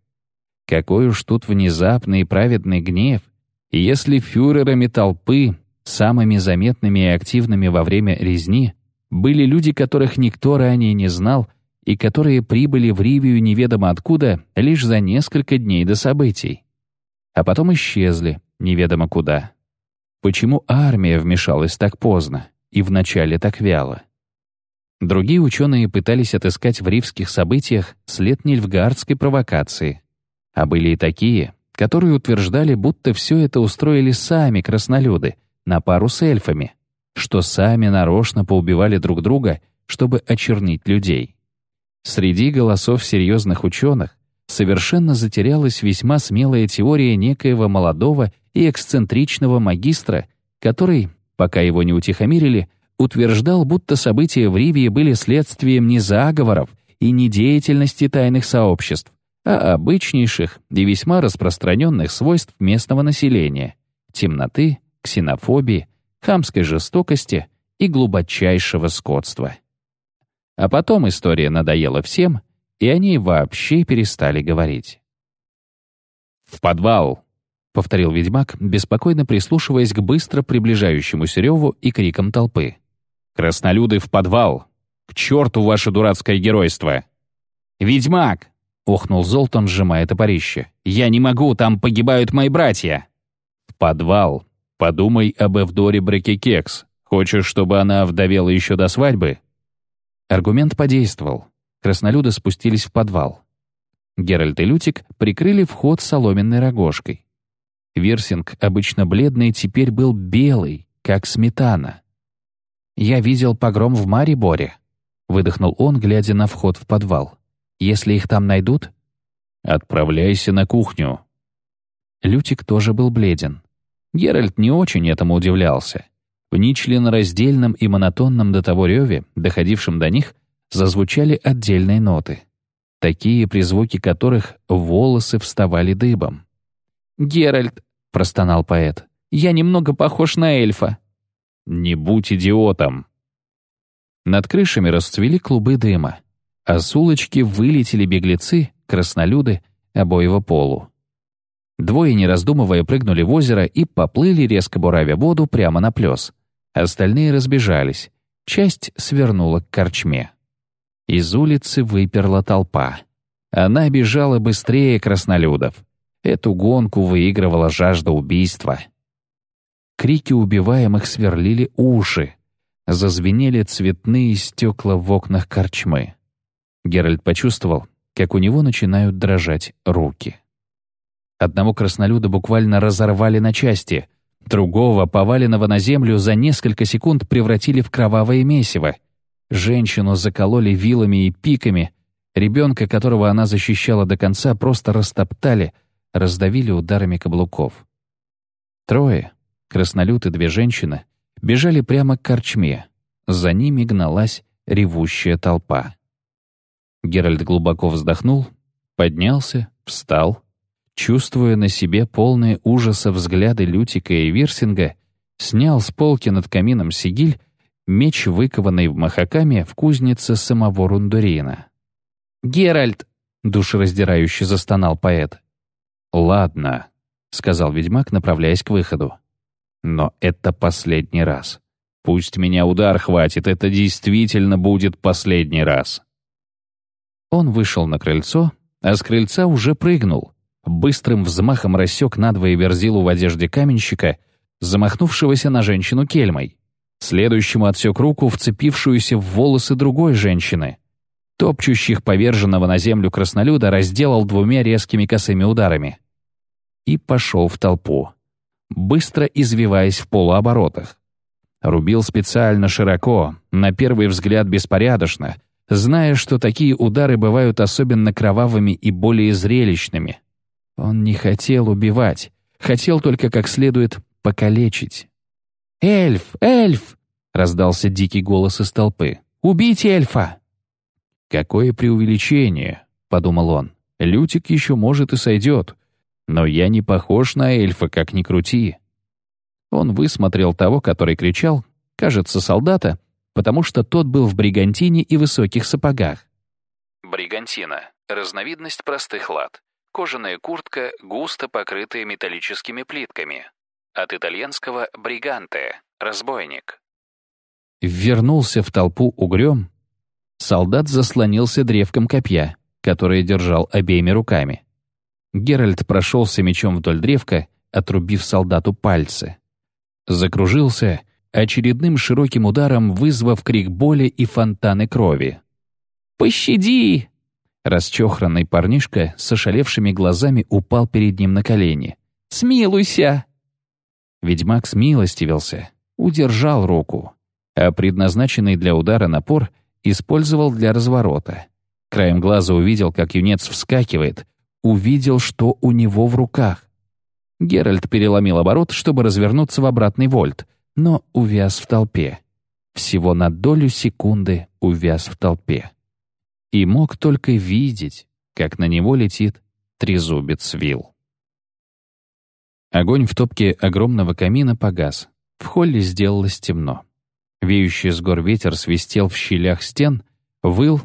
B: Какой уж тут внезапный и праведный гнев, если фюрерами толпы, самыми заметными и активными во время резни, были люди, которых никто ранее не знал — и которые прибыли в Ривию неведомо откуда лишь за несколько дней до событий. А потом исчезли, неведомо куда. Почему армия вмешалась так поздно и вначале так вяло? Другие ученые пытались отыскать в ривских событиях след нильфгаардской провокации. А были и такие, которые утверждали, будто все это устроили сами краснолюды на пару с эльфами, что сами нарочно поубивали друг друга, чтобы очернить людей. Среди голосов серьезных ученых совершенно затерялась весьма смелая теория некоего молодого и эксцентричного магистра, который, пока его не утихомирили, утверждал, будто события в Ривии были следствием не заговоров и не деятельности тайных сообществ, а обычнейших и весьма распространенных свойств местного населения — темноты, ксенофобии, хамской жестокости и глубочайшего скотства. А потом история надоела всем, и они вообще перестали говорить. «В подвал!» — повторил ведьмак, беспокойно прислушиваясь к быстро приближающемуся реву и крикам толпы. «Краснолюды в подвал! К черту ваше дурацкое геройство!» «Ведьмак!» — охнул Золтан, сжимая топорище. «Я не могу, там погибают мои братья!» «В подвал! Подумай об Эвдоре Брекекекс. Хочешь, чтобы она вдовела еще до свадьбы? Аргумент подействовал. Краснолюды спустились в подвал. Геральт и Лютик прикрыли вход соломенной рогожкой. Версинг, обычно бледный, теперь был белый, как сметана. «Я видел погром в Мариборе», — выдохнул он, глядя на вход в подвал. «Если их там найдут...» «Отправляйся на кухню». Лютик тоже был бледен. Геральт не очень этому удивлялся. В нечленораздельном и монотонном до того реве, доходившем до них, зазвучали отдельные ноты, такие, при звуке которых волосы вставали дыбом. «Геральт», — простонал поэт, — «я немного похож на эльфа». «Не будь идиотом». Над крышами расцвели клубы дыма, а с улочки вылетели беглецы, краснолюды, обоего полу. Двое, не раздумывая, прыгнули в озеро и поплыли, резко буравя воду, прямо на плес. Остальные разбежались. Часть свернула к корчме. Из улицы выперла толпа. Она бежала быстрее краснолюдов. Эту гонку выигрывала жажда убийства. Крики убиваемых сверлили уши. Зазвенели цветные стекла в окнах корчмы. Геральт почувствовал, как у него начинают дрожать руки. Одного краснолюда буквально разорвали на части — Другого, поваленного на землю, за несколько секунд превратили в кровавое месиво. Женщину закололи вилами и пиками. Ребенка, которого она защищала до конца, просто растоптали, раздавили ударами каблуков. Трое, краснолют две женщины, бежали прямо к корчме. За ними гналась ревущая толпа. Геральт глубоко вздохнул, поднялся, встал, чувствуя на себе полные ужаса взгляды Лютика и Вирсинга, снял с полки над камином сигиль, меч, выкованный в махакаме в кузнице самого Рундурина. «Геральт!» — душераздирающе застонал поэт. «Ладно», — сказал ведьмак, направляясь к выходу. «Но это последний раз. Пусть меня удар хватит, это действительно будет последний раз». Он вышел на крыльцо, а с крыльца уже прыгнул. Быстрым взмахом рассек надвое верзилу в одежде каменщика, замахнувшегося на женщину кельмой. Следующему отсек руку, вцепившуюся в волосы другой женщины. Топчущих поверженного на землю краснолюда разделал двумя резкими косыми ударами. И пошел в толпу, быстро извиваясь в полуоборотах. Рубил специально широко, на первый взгляд беспорядочно, зная, что такие удары бывают особенно кровавыми и более зрелищными. Он не хотел убивать, хотел только как следует покалечить. «Эльф! Эльф!» — раздался дикий голос из толпы. «Убить эльфа!» «Какое преувеличение!» — подумал он. «Лютик еще, может, и сойдет. Но я не похож на эльфа, как ни крути». Он высмотрел того, который кричал, кажется, солдата, потому что тот был в бригантине и высоких сапогах.
A: Бригантина — разновидность простых лад. Кожаная куртка, густо покрытая металлическими плитками. От итальянского «бриганте» — разбойник.
B: Вернулся в толпу угрём. Солдат заслонился древком копья, которое держал обеими руками. Геральт прошелся мечом вдоль древка, отрубив солдату пальцы. Закружился очередным широким ударом вызвав крик боли и фонтаны крови. «Пощади!» Расчохранный парнишка с ошалевшими глазами упал перед ним на колени. «Смилуйся!» Ведьмак смилостивился, удержал руку, а предназначенный для удара напор использовал для разворота. Краем глаза увидел, как юнец вскакивает, увидел, что у него в руках. Геральт переломил оборот, чтобы развернуться в обратный вольт — но увяз в толпе. Всего на долю секунды увяз в толпе. И мог только видеть, как на него летит трезубец вил. Огонь в топке огромного камина погас. В холле сделалось темно. Веющий с гор ветер свистел в щелях стен, выл,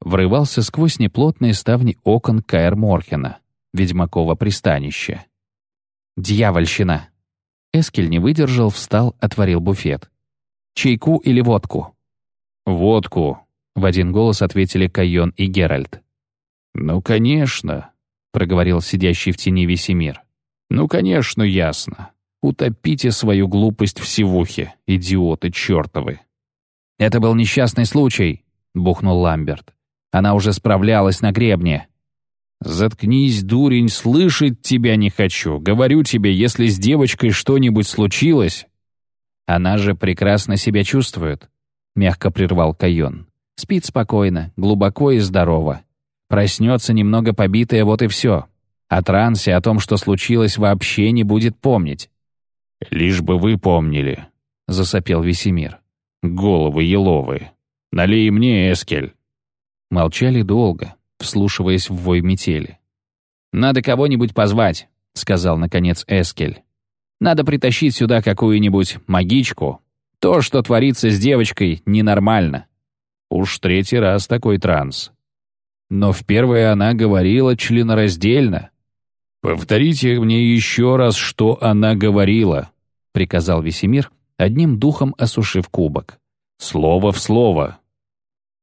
B: врывался сквозь неплотные ставни окон Каэр Морхена, ведьмакова пристанища. «Дьявольщина!» Эскель не выдержал, встал, отворил буфет. «Чайку или водку?» «Водку», — в один голос ответили Кайон и Геральт. «Ну, конечно», — проговорил сидящий в тени Весемир. «Ну, конечно, ясно. Утопите свою глупость в сивухе, идиоты чертовы». «Это был несчастный случай», — бухнул Ламберт. «Она уже справлялась на гребне». «Заткнись, дурень, слышать тебя не хочу. Говорю тебе, если с девочкой что-нибудь случилось...» «Она же прекрасно себя чувствует», — мягко прервал Кайон. «Спит спокойно, глубоко и здорово. Проснется немного побитая, вот и все. О трансе, о том, что случилось, вообще не будет помнить». «Лишь бы вы помнили», — засопел Весемир. «Головы еловые. Налей мне, Эскель». Молчали долго, вслушиваясь в вой метели. «Надо кого-нибудь позвать», — сказал, наконец, Эскель. «Надо притащить сюда какую-нибудь магичку. То, что творится с девочкой, ненормально». Уж третий раз такой транс. Но в первое она говорила членораздельно. «Повторите мне еще раз, что она говорила», — приказал Весемир, одним духом осушив кубок. «Слово в слово».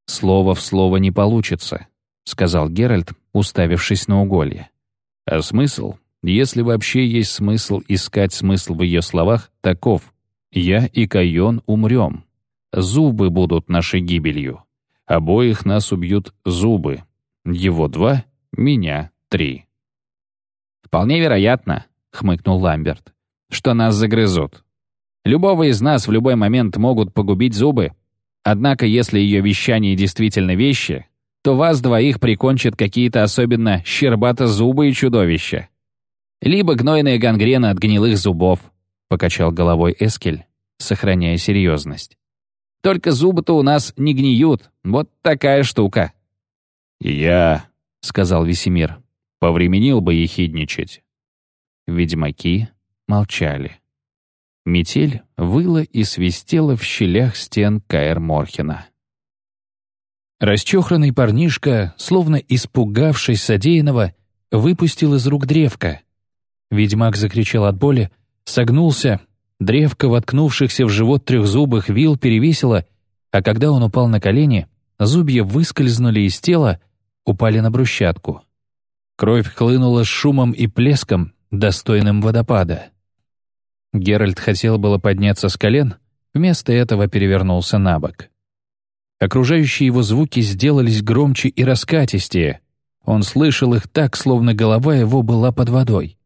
B: «Слово в слово не получится», — сказал Геральт, уставившись на уголье. «А смысл, если вообще есть смысл искать смысл в ее словах, таков. Я и Кайон умрем. Зубы будут нашей гибелью. Обоих нас убьют зубы. Его два, меня три». «Вполне вероятно», — хмыкнул Ламберт, — «что нас загрызут. Любого из нас в любой момент могут погубить зубы.
C: Однако, если ее вещание действительно вещи, то вас двоих прикончат какие-то особенно щербато-зубые чудовища. Либо гнойная гангрена от гнилых зубов, покачал головой Эскель, сохраняя серьезность. Только зубы-то у нас не гниют, вот такая штука.
B: «Я», — сказал Весемир, — «повременил бы ехидничать». Ведьмаки молчали. Метель выла и свистела в щелях стен Каэр Морхена. Расчехранный парнишка, словно испугавшись содеянного, выпустил из рук древко. Ведьмак закричал от боли, согнулся, древко, воткнувшихся в живот трехзубых вил, перевесило, а когда он упал на колени, зубья выскользнули из тела, упали на брусчатку. Кровь хлынула с шумом и плеском, достойным водопада. Геральт хотел было подняться с колен, вместо этого перевернулся на бок. Окружающие его звуки сделались громче и раскатистее. Он слышал их так, словно голова его была под водой.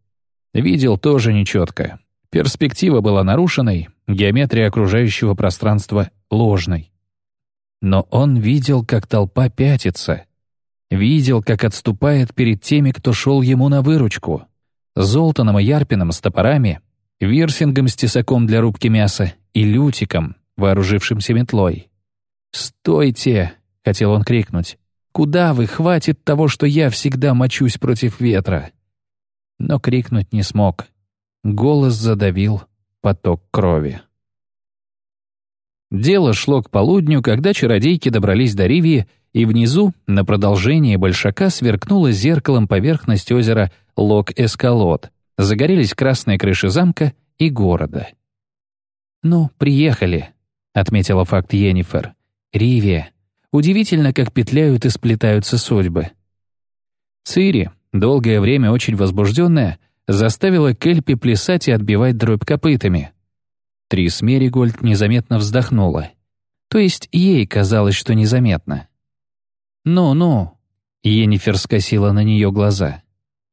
B: Видел тоже нечетко. Перспектива была нарушенной, геометрия окружающего пространства ложной. Но он видел, как толпа пятится. Видел, как отступает перед теми, кто шел ему на выручку. Золтаном и Ярпином с топорами, Вирсингом с тесаком для рубки мяса и Лютиком, вооружившимся метлой. «Стойте!» — хотел он крикнуть. «Куда вы? Хватит того, что я всегда мочусь против ветра!» Но крикнуть не смог. Голос задавил поток крови. Дело шло к полудню, когда чародейки добрались до Ривии, и внизу, на продолжении большака, сверкнула зеркалом поверхность озера Лок-Эскалот. Загорелись красные крыши замка и города. «Ну, приехали», — отметила факт Йеннифер. «Ривия. Удивительно, как петляют и сплетаются судьбы». Цири, долгое время очень возбужденная, заставила Кельпи плясать и отбивать дробь копытами. Трис Меригольд незаметно вздохнула. То есть ей казалось, что незаметно. «Ну-ну», — Енифер скосила на нее глаза.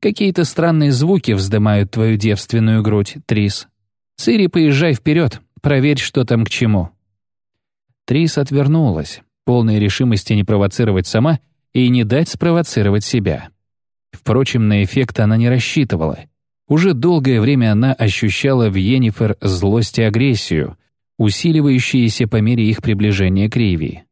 B: «Какие-то странные звуки вздымают твою девственную грудь, Трис. Цири, поезжай вперед, проверь, что там к чему». Трис отвернулась, полной решимости не провоцировать сама и не дать спровоцировать себя. Впрочем, на эффект она не рассчитывала. Уже долгое время она ощущала в Йеннифер злость и агрессию, усиливающиеся по мере их приближения к Ривии.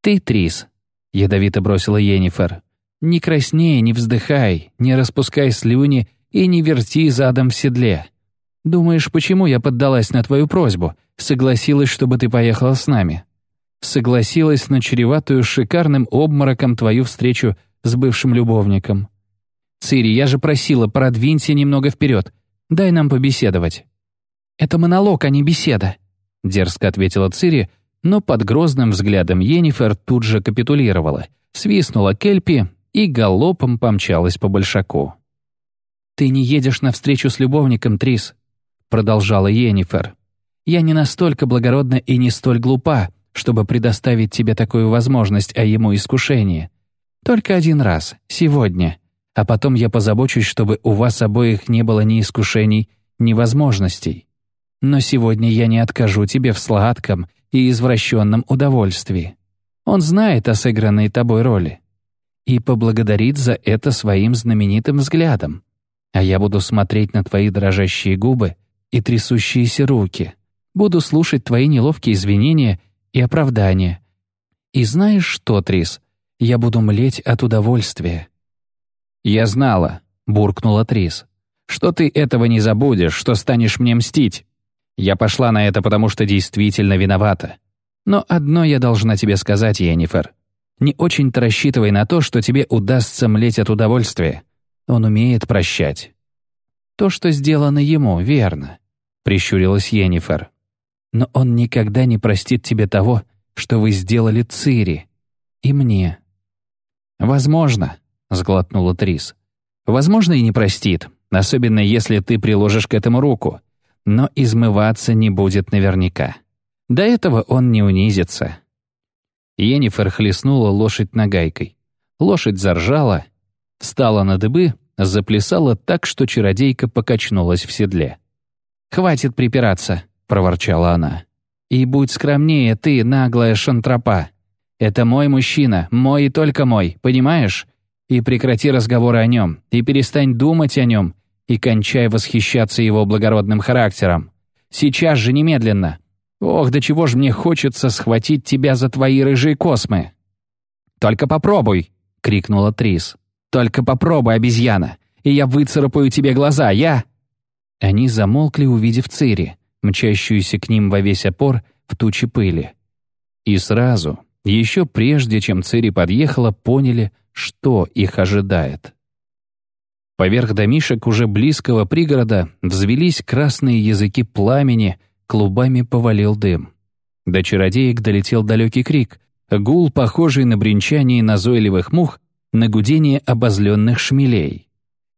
B: «Ты, Трис», — ядовито бросила Йеннифер, «не красней, не вздыхай, не распускай слюни и не верти задом в седле. Думаешь, почему я поддалась на твою просьбу, согласилась, чтобы ты поехала с нами? Согласилась на чреватую шикарным обмороком твою встречу с бывшим любовником. «Цири, я же просила, продвинься немного вперед. Дай нам побеседовать». «Это монолог, а не беседа», — дерзко ответила Цири, но под грозным взглядом Йеннифер тут же капитулировала, свистнула Кельпи и галопом помчалась по большаку. «Ты не едешь навстречу с любовником, Трис», — продолжала Йеннифер. «Я не настолько благородна и не столь глупа, чтобы предоставить тебе такую возможность, а ему искушение. Только один раз, сегодня, а потом я позабочусь, чтобы у вас обоих не было ни искушений, ни возможностей. Но сегодня я не откажу тебе в сладком и извращенном удовольствии. Он знает о сыгранной тобой роли и поблагодарит за это своим знаменитым взглядом. А я буду смотреть на твои дрожащие губы и трясущиеся руки, буду слушать твои неловкие извинения и оправдания. И знаешь что, Трис, я буду млеть от удовольствия. «Я знала», — буркнула Трис, «что ты этого не забудешь, что станешь мне мстить. Я пошла на это, потому что действительно виновата. Но одно я должна тебе сказать, Йеннифер. Не очень-то рассчитывай на то, что тебе удастся млеть от удовольствия. Он умеет прощать». «То, что сделано ему, верно», — прищурилась Йеннифер. «Но он никогда не простит тебе того, что вы сделали Цири. И мне». «Возможно», — сглотнула Трис. «Возможно, и не простит, особенно если ты приложишь к этому руку. Но измываться не будет наверняка. До этого он не унизится». Енифер хлестнула лошадь нагайкой. Лошадь заржала, встала на дыбы, заплясала так, что чародейка покачнулась в седле. «Хватит припираться», — проворчала она. И будь скромнее ты, наглая шантропа. Это мой мужчина, мой и только мой, понимаешь? И прекрати разговоры о нем, и перестань думать о нем, и кончай восхищаться его благородным характером. Сейчас же немедленно. Ох, до чего же мне хочется схватить тебя за твои рыжие космы. Только попробуй, крикнула Трис. Только попробуй, обезьяна, и я выцарапаю тебе глаза, я. Они замолкли, увидев Цири, мчащуюся к ним во весь опор в туче пыли. И сразу, еще прежде, чем Цири подъехала, поняли, что их ожидает. Поверх домишек уже близкого пригорода взвелись красные языки пламени, клубами повалил дым. До чародеек долетел далекий крик, гул, похожий на бренчание назойливых мух, на гудение обозленных шмелей.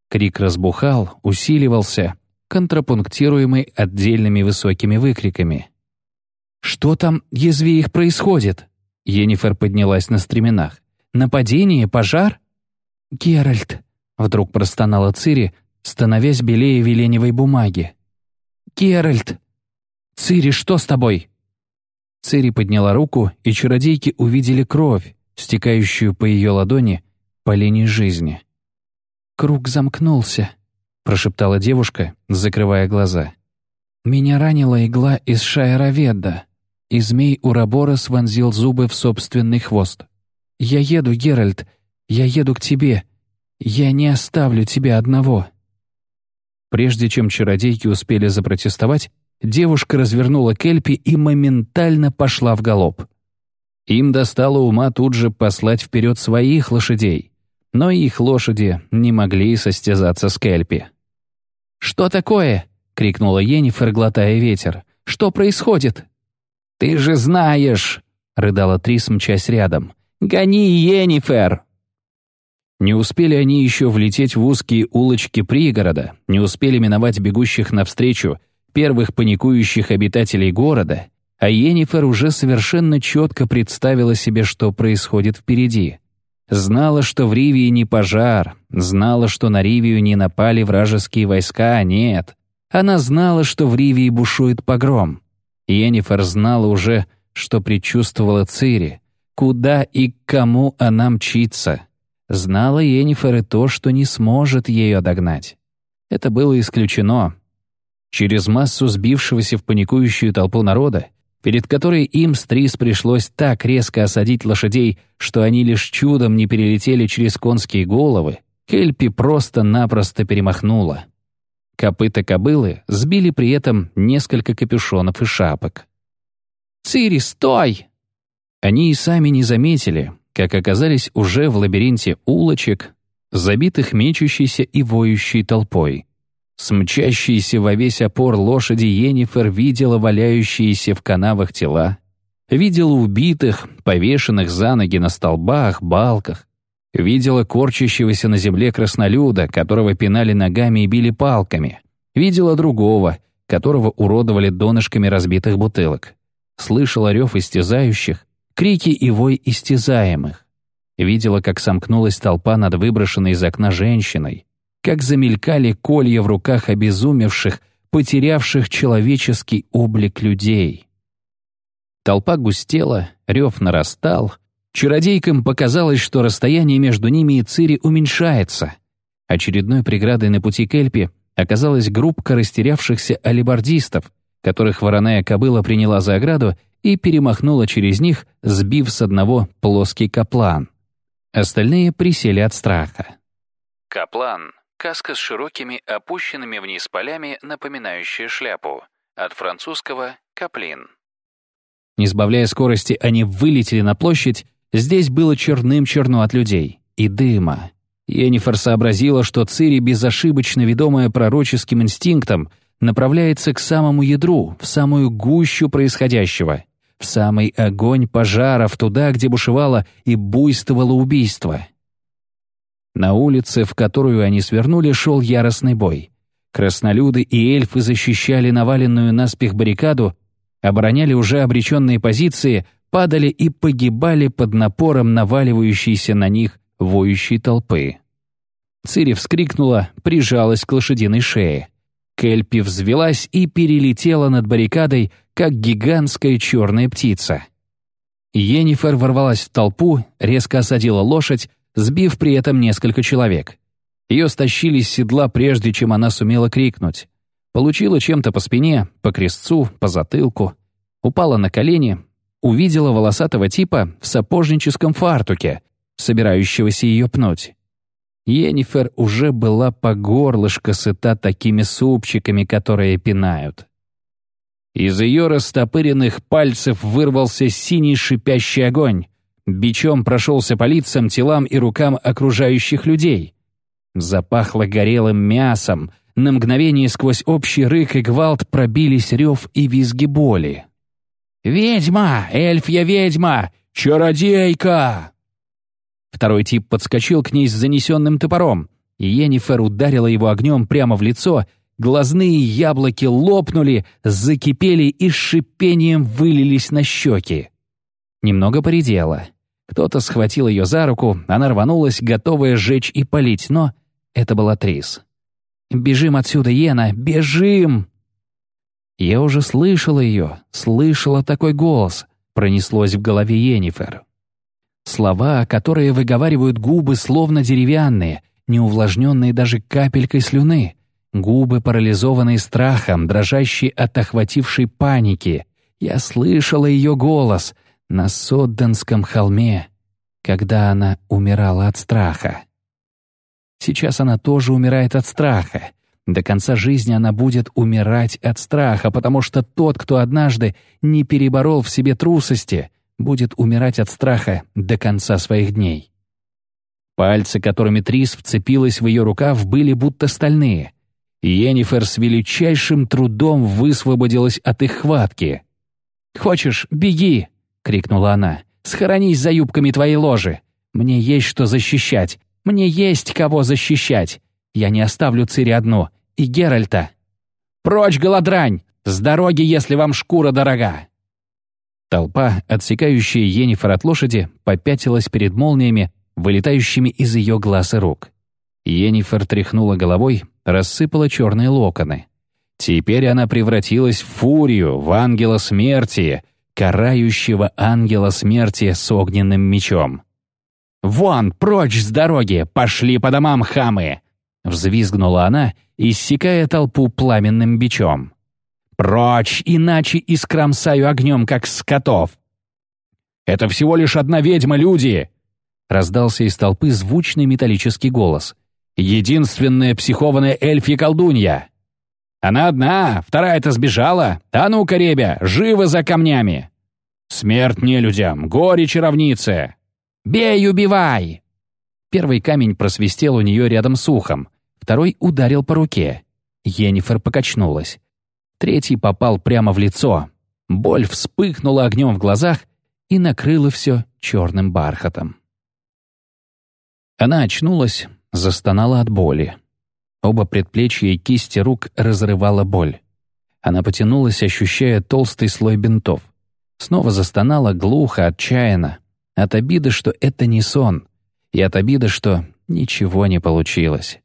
B: Крик разбухал, усиливался, контрапунктируемый отдельными высокими выкриками. «Что там, язви их, происходит?» Енифер поднялась на стременах. «Нападение? Пожар?» «Геральт», — вдруг простонала Цири, становясь белее веленевой бумаги. «Геральт!» «Цири, что с тобой?» Цири подняла руку, и чародейки увидели кровь, стекающую по ее ладони, по линии жизни. «Круг замкнулся», — прошептала девушка, закрывая глаза. «Меня ранила игла из Шайроведда, и змей Ураборос вонзил зубы в собственный хвост. Я еду, Геральт, я еду к тебе. Я не оставлю тебя одного». Прежде чем чародейки успели запротестовать, девушка развернула Кельпи и моментально пошла в галоп. Им достало ума тут же послать вперед своих лошадей но их лошади не могли состязаться с Кельпи. «Что такое?» — крикнула Енифер, глотая ветер. «Что происходит?» «Ты же знаешь!» — рыдала Трис, мчась рядом. «Гони, Енифер!» Не успели они еще влететь в узкие улочки пригорода, не успели миновать бегущих навстречу первых паникующих обитателей города, а Енифер уже совершенно четко представила себе, что происходит впереди. Знала, что в Ривии не пожар, знала, что на Ривию не напали вражеские войска, нет. Она знала, что в Ривии бушует погром. Йеннифер знала уже, что предчувствовала Цири, куда и к кому она мчится. Знала Йеннифер и то, что не сможет ее догнать. Это было исключено. Через массу сбившегося в паникующую толпу народа перед которой им с Трис пришлось так резко осадить лошадей, что они лишь чудом не перелетели через конские головы, Кельпи просто-напросто перемахнула. Копыта кобылы сбили при этом несколько капюшонов и шапок. «Цири, стой!» Они и сами не заметили, как оказались уже в лабиринте улочек, забитых мечущейся и воющей толпой. Смчащиеся во весь опор лошади Енифер видела валяющиеся в канавах тела, видела убитых, повешенных за ноги на столбах, балках, видела корчащегося на земле краснолюда, которого пинали ногами и били палками, видела другого, которого уродовали донышками разбитых бутылок, слышала рев истязающих, крики и вой истязаемых, видела, как сомкнулась толпа над выброшенной из окна женщиной, как замелькали колья в руках обезумевших, потерявших человеческий облик людей. Толпа густела, рев нарастал. Чародейкам показалось, что расстояние между ними и Цири уменьшается. Очередной преградой на пути Кельпи оказалась группка растерявшихся алибардистов, которых вороная кобыла приняла за ограду и перемахнула через них, сбив с одного плоский каплан. Остальные присели от страха. Каплан Каска с широкими, опущенными вниз полями, напоминающая шляпу. От французского «каплин». Не сбавляя скорости, они вылетели на площадь. Здесь было черным-черно от людей. И дыма. Енифер сообразила, что Цири, безошибочно ведомая пророческим инстинктом, направляется к самому ядру, в самую гущу происходящего, в самый огонь пожаров, туда, где бушевало и буйствовало убийство. На улице, в которую они свернули, шел яростный бой. Краснолюды и эльфы защищали наваленную наспех баррикаду, обороняли уже обреченные позиции, падали и погибали под напором наваливающейся на них воющей толпы. Цири вскрикнула, прижалась к лошадиной шее. Кельпи взвелась и перелетела над баррикадой, как гигантская черная птица. Йеннифер ворвалась в толпу, резко осадила лошадь, сбив при этом несколько человек. Ее стащили с седла, прежде чем она сумела крикнуть. Получила чем-то по спине, по крестцу, по затылку. Упала на колени, увидела волосатого типа в сапожническом фартуке, собирающегося ее пнуть. Йеннифер уже была по горлышко сыта такими супчиками, которые пинают. Из ее растопыренных пальцев вырвался синий шипящий огонь. Бичом прошелся по лицам, телам и рукам окружающих людей. Запахло горелым мясом. На мгновение сквозь общий рык и гвалт пробились рев и визги боли. «Ведьма! Эльфья ведьма! Чародейка!» Второй тип подскочил к ней с занесенным топором, и Йеннифер ударила его огнем прямо в лицо — Глазные яблоки лопнули, закипели и с шипением вылились на щеки. Немного поредела. Кто-то схватил ее за руку, она рванулась, готовая сжечь и полить, но это была Трис. «Бежим отсюда, Йена, бежим!» Я уже слышала ее, слышала такой голос, пронеслось в голове Йеннифер. Слова, которые выговаривают губы, словно деревянные, не увлажненные даже капелькой слюны — Губы, парализованные страхом, дрожащие от охватившей паники. Я слышала ее голос на Содденском холме, когда она умирала от страха. Сейчас она тоже умирает от страха. До конца жизни она будет умирать от страха, потому что тот, кто однажды не переборол в себе трусости, будет умирать от страха до конца своих дней. Пальцы, которыми Трис вцепилась в ее рукав, были будто стальные — Йеннифер с величайшим трудом высвободилась от их хватки. «Хочешь, беги!» — крикнула она. «Схоронись за юбками твоей ложи! Мне есть что защищать! Мне есть кого защищать! Я не оставлю Цири одну! И Геральта!» «Прочь, голодрань! С дороги, если вам шкура дорога!» Толпа, отсекающая Йеннифер от лошади, попятилась перед молниями, вылетающими из ее глаз и рук. Йеннифер тряхнула головой, рассыпала черные локоны. Теперь она превратилась в фурию, в ангела смерти, карающего ангела смерти с огненным мечом. «Вон, прочь с дороги! Пошли по домам, хамы!» Взвизгнула она, иссекая толпу пламенным бичом. «Прочь, иначе искромсаю огнем, как скотов!» «Это всего лишь одна ведьма, люди!» Раздался из толпы звучный металлический голос. Единственная психованная эльфья-колдунья. Она одна, вторая-то сбежала. А ну-ка, ребя, живо за камнями. Смерть нелюдям, горе чаровнице. Бей, убивай! Первый камень просвистел у нее рядом с ухом, второй ударил по руке. Йеннифер покачнулась. Третий попал прямо в лицо. Боль вспыхнула огнем в глазах и накрыла все черным бархатом. Она очнулась, застонала от боли. Оба предплечья и кисти рук разрывала боль. Она потянулась, ощущая толстый слой бинтов. Снова застонала глухо, отчаянно. От обиды, что это не сон. И от обиды, что ничего не получилось.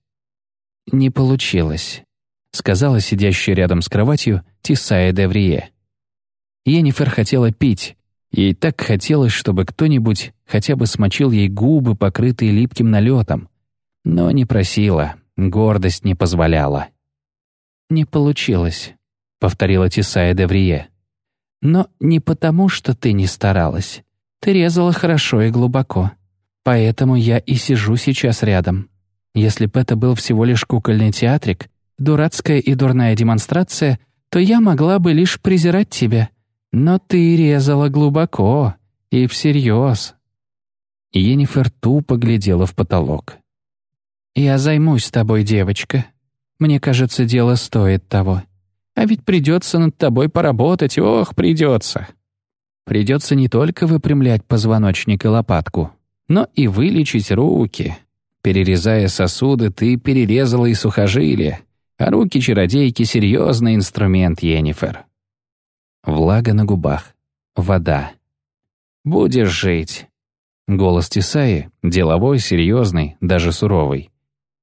B: «Не получилось», — сказала сидящая рядом с кроватью Тисая Деврие. Енифер хотела пить. Ей так хотелось, чтобы кто-нибудь хотя бы смочил ей губы, покрытые липким налетом, но не просила, гордость не позволяла. «Не получилось», — повторила Тисая Деврие. «Но не потому, что ты не старалась. Ты резала хорошо и глубоко. Поэтому я и сижу сейчас рядом. Если бы это был всего лишь кукольный театрик, дурацкая и дурная демонстрация, то я могла бы лишь презирать тебя. Но ты резала глубоко и всерьез». Енифер тупо глядела в потолок. «Я займусь тобой, девочка. Мне кажется, дело стоит того. А ведь придется над тобой поработать, ох, придется. Придется не только выпрямлять позвоночник и лопатку, но и вылечить руки. Перерезая сосуды, ты перерезала и сухожилия, а руки чародейки — серьезный инструмент, Йеннифер. Влага на губах. Вода. Будешь жить. Голос Тисаи, деловой, серьезный, даже суровый.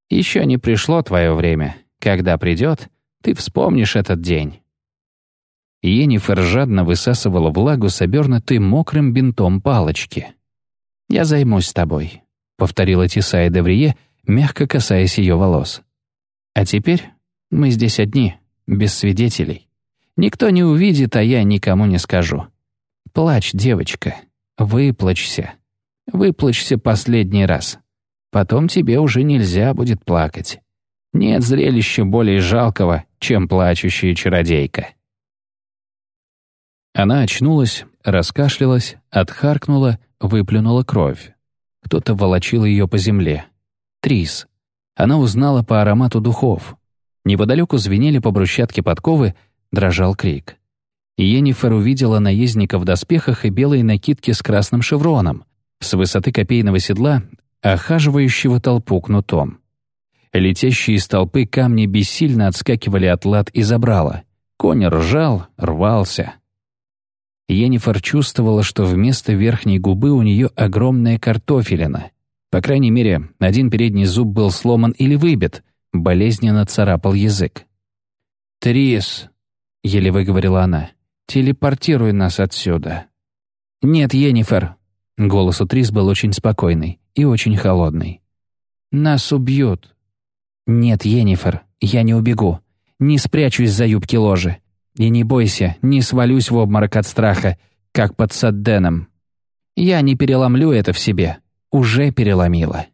B: Еще не пришло твое время. Когда придет, ты вспомнишь этот день. Енифер жадно высасывала влагу с обернутой мокрым бинтом палочки. «Я займусь тобой», — повторила Тисая Деврие, мягко касаясь ее волос. «А теперь мы здесь одни, без свидетелей. Никто не увидит, а я никому не скажу. Плачь, девочка, выплачься. Выплачься последний раз. Потом тебе уже нельзя будет плакать. Нет зрелища более жалкого, чем плачущая чародейка». Она очнулась, раскашлялась, отхаркнула, выплюнула кровь. Кто-то волочил ее по земле. Трис. Она узнала по аромату духов. Неподалеку звенели по брусчатке подковы, дрожал крик. Йеннифер увидела наездника в доспехах и белой накидке с красным шевроном, с высоты копейного седла, охаживающего толпу кнутом. Летящие из толпы камни бессильно отскакивали от лад и забрала. Конь ржал, рвался. Йеннифер чувствовала, что вместо верхней губы у нее огромная картофелина. По крайней мере, один передний зуб был сломан или выбит, болезненно царапал язык. «Трис», — еле выговорила она, — «телепортируй нас отсюда». «Нет, Йеннифер», — голос у Трис был очень спокойный и очень холодный. «Нас убьют». «Нет, Йеннифер, я не убегу. Не спрячусь за юбки ложи. И не бойся, не свалюсь в обморок от страха, как под Садденом. Я не переломлю это в себе. Уже переломила.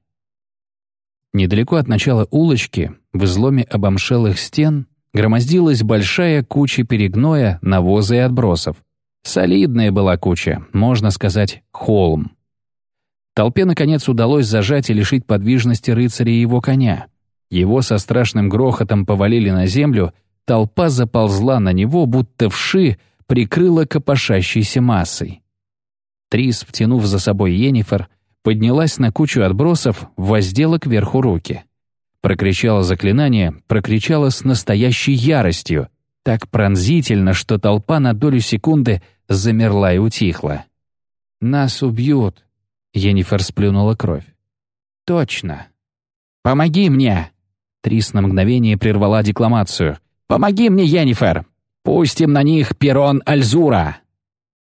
B: Недалеко от начала улочки, в изломе обомшелых стен, громоздилась большая куча перегноя, навоза и отбросов. Солидная была куча, можно сказать, холм. Толпе, наконец, удалось зажать и лишить подвижности рыцаря и его коня. Его со страшным грохотом повалили на землю — Толпа заползла на него, будто вши, прикрыла копошащейся массой. Трис, втянув за собой Йеннифер, поднялась на кучу отбросов, воздела кверху руки. Прокричала заклинание, прокричала с настоящей яростью, так пронзительно, что толпа на долю секунды замерла и утихла. «Нас убьют», — Йеннифер сплюнула кровь. «Точно». «Помоги мне!» Трис на мгновение прервала декламацию — Помоги мне, Йеннифер! Пустим на них перрон Альзура!»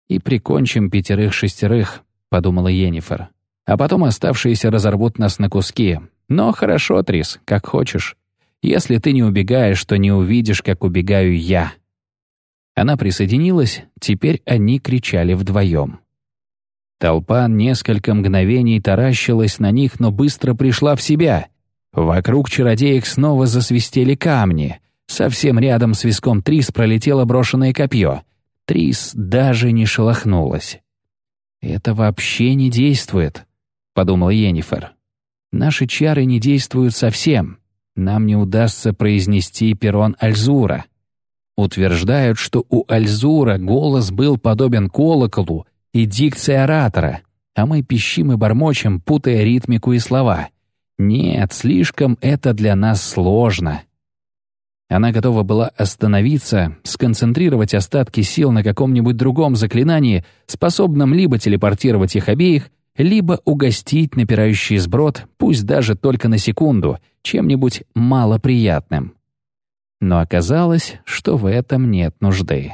B: «И прикончим пятерых-шестерых», — подумала Йеннифер. «А потом оставшиеся разорвут нас на куски. Но хорошо, Трис, как хочешь. Если ты не убегаешь, то не увидишь, как убегаю я». Она присоединилась, теперь они кричали вдвоем. Толпа несколько мгновений таращилась на них, но быстро пришла в себя. Вокруг чародеек снова засвистели камни — Совсем рядом с виском Трис пролетело брошенное копье. Трис даже не шелохнулась. «Это вообще не действует», — подумал Йеннифер. «Наши чары не действуют совсем. Нам не удастся произнести перрон Альзура. Утверждают, что у Альзура голос был подобен колоколу и дикции оратора, а мы пищим и бормочем, путая ритмику и слова. Нет, слишком это для нас сложно». Она готова была остановиться, сконцентрировать остатки сил на каком-нибудь другом заклинании, способном либо телепортировать их обеих, либо угостить напирающий сброд, пусть даже только на секунду, чем-нибудь малоприятным. Но оказалось, что в этом нет нужды.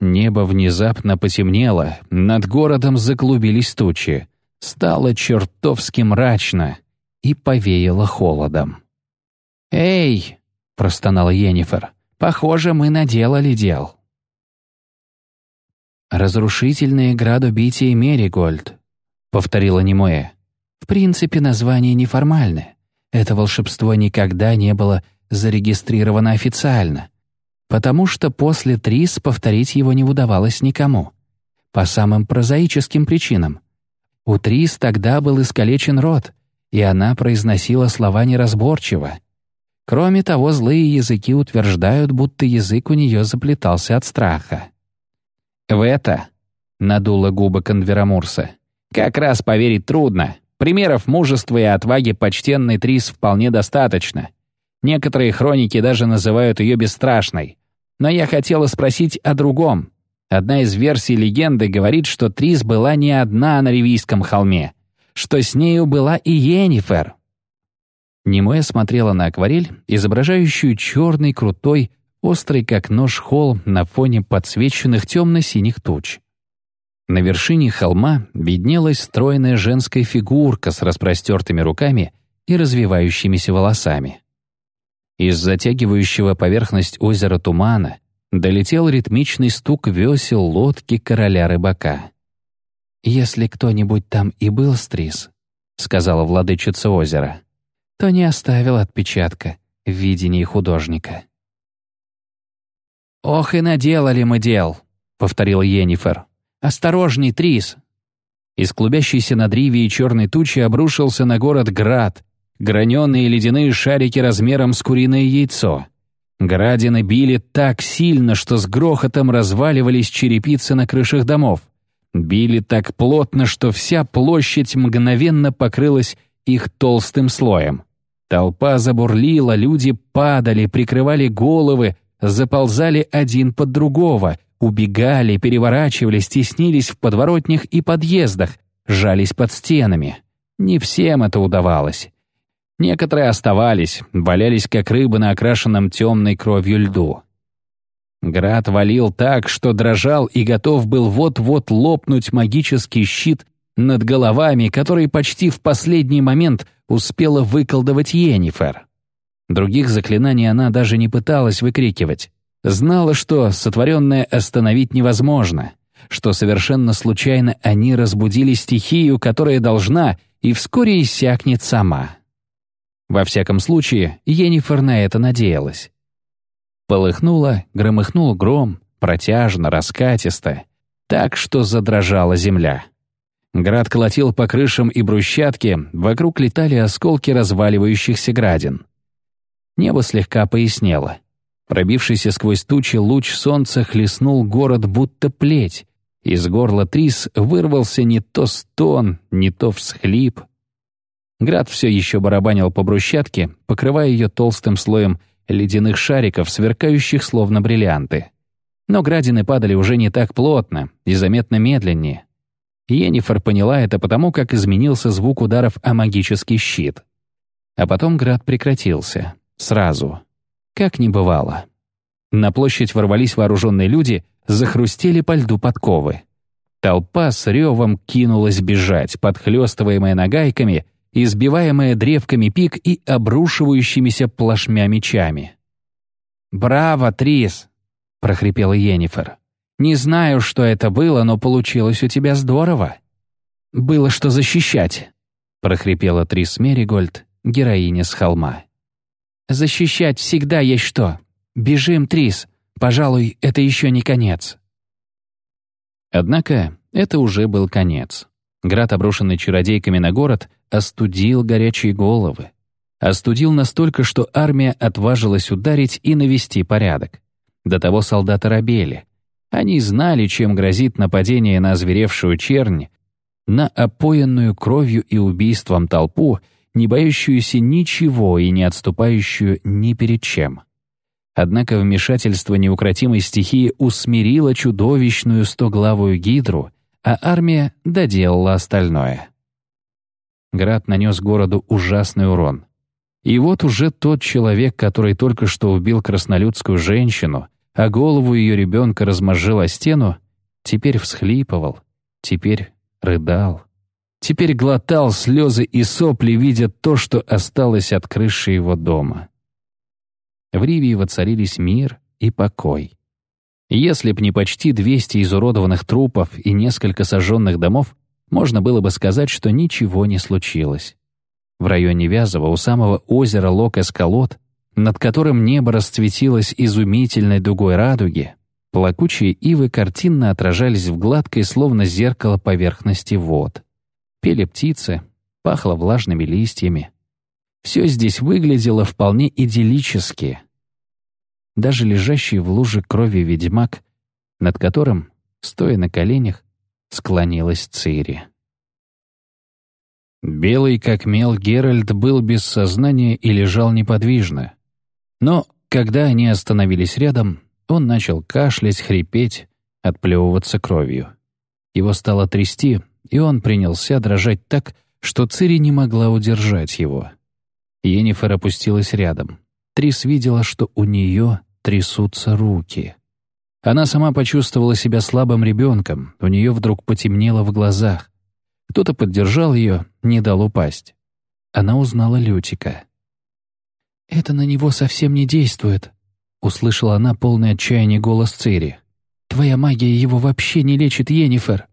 B: Небо внезапно потемнело, над городом заклубились тучи, стало чертовски мрачно и повеяло холодом. «Эй!» Простонала Йеннифер. «Похоже, мы наделали дел». «Разрушительные градубитие Меригольд», — повторила Немуэ. «В принципе, название неформальное. Это волшебство никогда не было зарегистрировано официально, потому что после Трис повторить его не удавалось никому. По самым прозаическим причинам. У Трис тогда был искалечен рот, и она произносила слова неразборчиво. Кроме того, злые языки утверждают, будто язык у нее заплетался от страха. «В это?» — надула губы Конверамурса. «Как раз поверить трудно. Примеров мужества и отваги почтенной Трис вполне достаточно. Некоторые хроники даже называют ее бесстрашной. Но я хотела спросить о другом. Одна из версий легенды говорит, что Трис была не одна на Ревийском холме, что с нею была и Йеннифер, Немоя смотрела на акварель, изображающую черный, крутой, острый как нож холм на фоне подсвеченных темно-синих туч. На вершине холма виднелась стройная женская фигурка с распростертыми руками и развивающимися волосами. Из затягивающего поверхность озера тумана долетел ритмичный стук весел лодки короля рыбака. «Если кто-нибудь там и был, Стрис», — сказала владычица озера, то не оставил отпечатка в видении художника. «Ох и наделали мы дел», — повторил Йеннифер. «Осторожней, Трис!» Из клубящейся над Ривией черной тучи обрушился на город град, граненые ледяные шарики размером с куриное яйцо. Градины били так сильно, что с грохотом разваливались черепицы на крышах домов. Били так плотно, что вся площадь мгновенно покрылась их толстым слоем. Толпа забурлила, люди падали, прикрывали головы, заползали один под другого, убегали, переворачивались, теснились в подворотнях и подъездах, жались под стенами. Не всем это удавалось. Некоторые оставались, валялись как рыбы на окрашенном темной кровью льду. Град валил так, что дрожал и готов был вот-вот лопнуть магический щит над головами, который почти в последний момент успела выколдовать Йеннифер. Других заклинаний она даже не пыталась выкрикивать. Знала, что сотворенное остановить невозможно, что совершенно случайно они разбудили стихию, которая должна и вскоре иссякнет сама. Во всяком случае, Йеннифер на это надеялась. Полыхнуло, громыхнул гром, протяжно, раскатисто, так что задрожала земля. Град колотил по крышам и брусчатке, вокруг летали осколки разваливающихся градин. Небо слегка пояснело. Пробившийся сквозь тучи луч солнца хлестнул город будто плеть. Из горла Трис вырвался не то стон, не то всхлип. Град все еще барабанил по брусчатке, покрывая ее толстым слоем ледяных шариков, сверкающих словно бриллианты. Но градины падали уже не так плотно и заметно медленнее. Йеннифер поняла это потому, как изменился звук ударов о магический щит. А потом град прекратился. Сразу. Как не бывало. На площадь ворвались вооруженные люди, захрустели по льду подковы. Толпа с ревом кинулась бежать, подхлёстываемая нагайками, избиваемая древками пик и обрушивающимися плашмя мечами. «Браво, Трис!» — прохрипела Йеннифер. «Не знаю, что это было, но получилось у тебя здорово». «Было что защищать», — прохрипела Трис Меригольд, героиня с холма. Защищать всегда есть что. Бежим, Трис. Пожалуй, это еще не конец. Однако это уже был конец. Град, обрушенный чародейками на город, остудил горячие головы. Остудил настолько, что армия отважилась ударить и навести порядок. До того солдаты робели. Они знали, чем грозит нападение на озверевшую чернь, на опоенную кровью и убийством толпу — не боящуюся ничего и не отступающую ни перед чем. Однако вмешательство неукротимой стихии усмирило чудовищную стоглавую гидру, а армия доделала остальное. Град нанес городу ужасный урон. И вот уже тот человек, который только что убил краснолюдскую женщину, а голову ее ребенка размозжил стену, теперь всхлипывал, теперь рыдал. Теперь глотал слезы и сопли, видя то, что осталось от крыши его дома. В Ривии воцарились мир и покой. Если б не почти 200 изуродованных трупов и несколько сожженных домов, можно было бы сказать, что ничего не случилось. В районе Вязова у самого озера Лок-Эскалот, над которым небо расцветилось изумительной дугой радуги, плакучие ивы картинно отражались в гладкой, словно зеркало поверхности вод. Пели птицы, пахло влажными листьями. Все здесь выглядело вполне идиллически. Даже лежащий в луже крови ведьмак, над которым, стоя на коленях, склонилась Цири. Белый как мел Геральт был без сознания и лежал неподвижно. Но, когда они остановились рядом, он начал кашлять, хрипеть, отплевываться кровью. Его стало трясти, и он принялся дрожать так, что Цири не могла удержать его. Енифер опустилась рядом. Трис видела, что у нее трясутся руки. Она сама почувствовала себя слабым ребенком, у нее вдруг потемнело в глазах. Кто-то поддержал ее, не дал упасть. Она узнала Лютика. «Это на него совсем не действует», — услышала она полный отчаяния голос Цири. «Твоя магия его вообще не лечит, Енифер».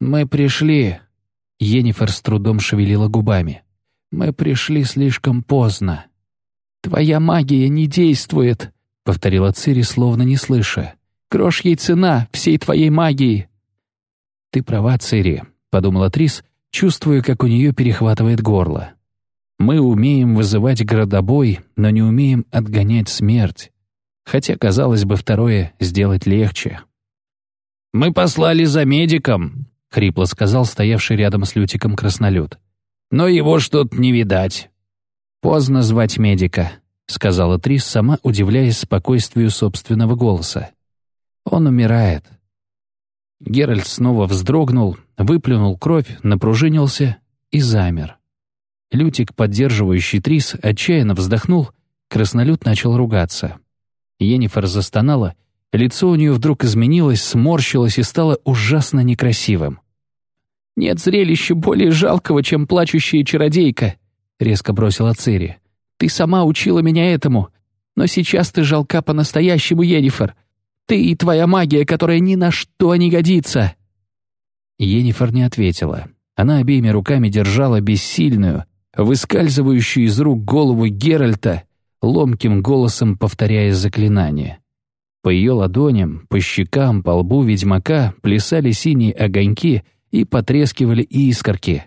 B: «Мы пришли», — Енифер с трудом шевелила губами. «Мы пришли слишком поздно». «Твоя магия не действует», — повторила Цири, словно не слыша. «Грош ей цена всей твоей магии». «Ты права, Цири», — подумала Трис, чувствуя, как у нее перехватывает горло. «Мы умеем вызывать градобой, но не умеем отгонять смерть. Хотя, казалось бы, второе сделать легче».
C: «Мы послали за медиком», —
B: хрипло сказал стоявший рядом с Лютиком краснолюд.
C: «Но его что-то не видать».
B: «Поздно звать медика», — сказала Трис, сама удивляясь спокойствию собственного голоса. «Он умирает». Геральт снова вздрогнул, выплюнул кровь, напружинился и замер. Лютик, поддерживающий Трис, отчаянно вздохнул, краснолюд начал ругаться. Енифер застонала, лицо у нее вдруг изменилось, сморщилось и стало ужасно некрасивым. «Нет зрелища более жалкого, чем плачущая чародейка», — резко бросила Цири. «Ты сама учила меня этому, но сейчас ты жалка по-настоящему, Енифер. Ты и твоя магия, которая ни на что не годится!» Енифер не ответила. Она обеими руками держала бессильную, выскальзывающую из рук голову Геральта, ломким голосом повторяя заклинание. По ее ладоням, по щекам, по лбу ведьмака плясали синие огоньки и потрескивали искорки.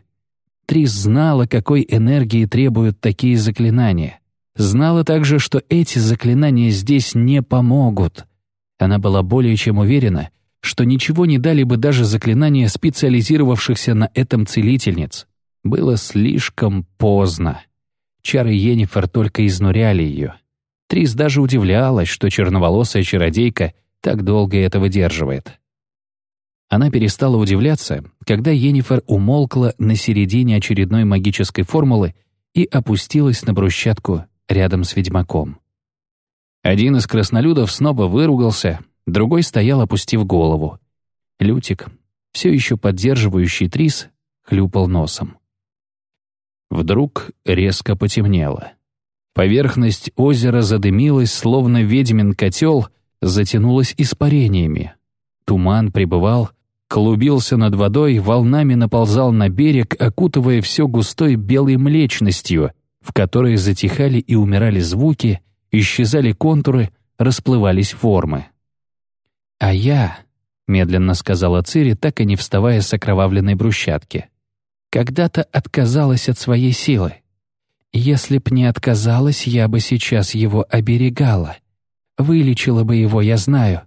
B: Трис знала, какой энергии требуют такие заклинания. Знала также, что эти заклинания здесь не помогут. Она была более чем уверена, что ничего не дали бы даже заклинания специализировавшихся на этом целительниц. Было слишком поздно. Чары Йеннифер только изнуряли ее. Трис даже удивлялась, что черноволосая чародейка так долго это выдерживает. Она перестала удивляться, когда Йеннифер умолкла на середине очередной магической формулы и опустилась на брусчатку рядом с ведьмаком. Один из краснолюдов снова выругался, другой стоял, опустив голову. Лютик, все еще поддерживающий Трис, хлюпал носом. Вдруг резко потемнело. Поверхность озера задымилась, словно ведьмин котел, затянулась испарениями. Туман пребывал, клубился над водой, волнами наползал на берег, окутывая все густой белой млечностью, в которой затихали и умирали звуки, исчезали контуры, расплывались формы. «А я», — медленно сказала Цири, так и не вставая с окровавленной брусчатки, «когда-то отказалась от своей силы. Если б не отказалась, я бы сейчас его оберегала. Вылечила бы его, я знаю,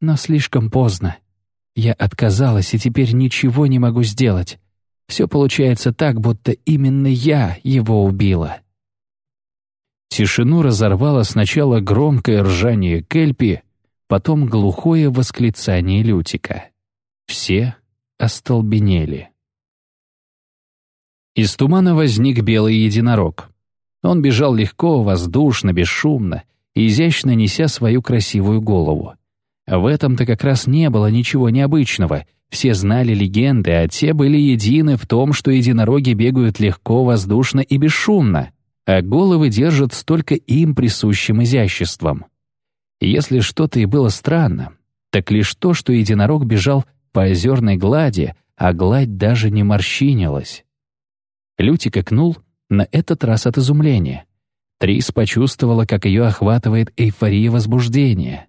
B: но слишком поздно. Я отказалась и теперь ничего не могу сделать. Все получается так, будто именно я его убила». Тишину разорвало сначала громкое ржание Кельпи, потом глухое восклицание Лютика. Все остолбенели. Из тумана возник белый единорог. Он бежал легко, воздушно, бесшумно, изящно неся свою красивую голову. В этом-то как раз не было ничего необычного. Все знали легенды, а те были едины в том, что единороги бегают легко, воздушно и бесшумно а головы держат столько им присущим изяществом. Если что-то и было странно, так лишь то, что единорог бежал по озерной глади, а гладь даже не морщинилась. Лютик икнул, на этот раз от изумления. Трис почувствовала, как ее охватывает эйфория возбуждения.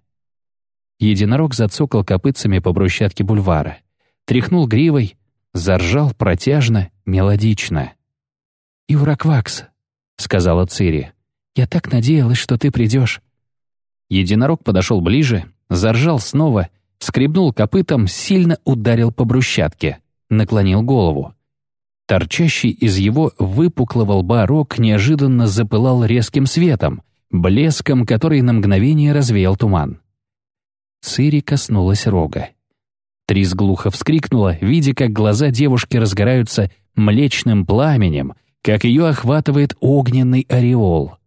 B: Единорог зацокал копытцами по брусчатке бульвара, тряхнул гривой, заржал протяжно, мелодично. «Юраквакс, — сказала Цири. «Я так надеялась, что ты придешь». Единорог подошел ближе, заржал снова, скребнул копытом, сильно ударил по брусчатке, наклонил голову. Торчащий из его выпуклого лба рог неожиданно запылал резким светом, блеском, который на мгновение развеял туман. Цири коснулась рога. Трис глухо вскрикнула, видя, как глаза девушки разгораются млечным пламенем — как ее охватывает огненный ореол.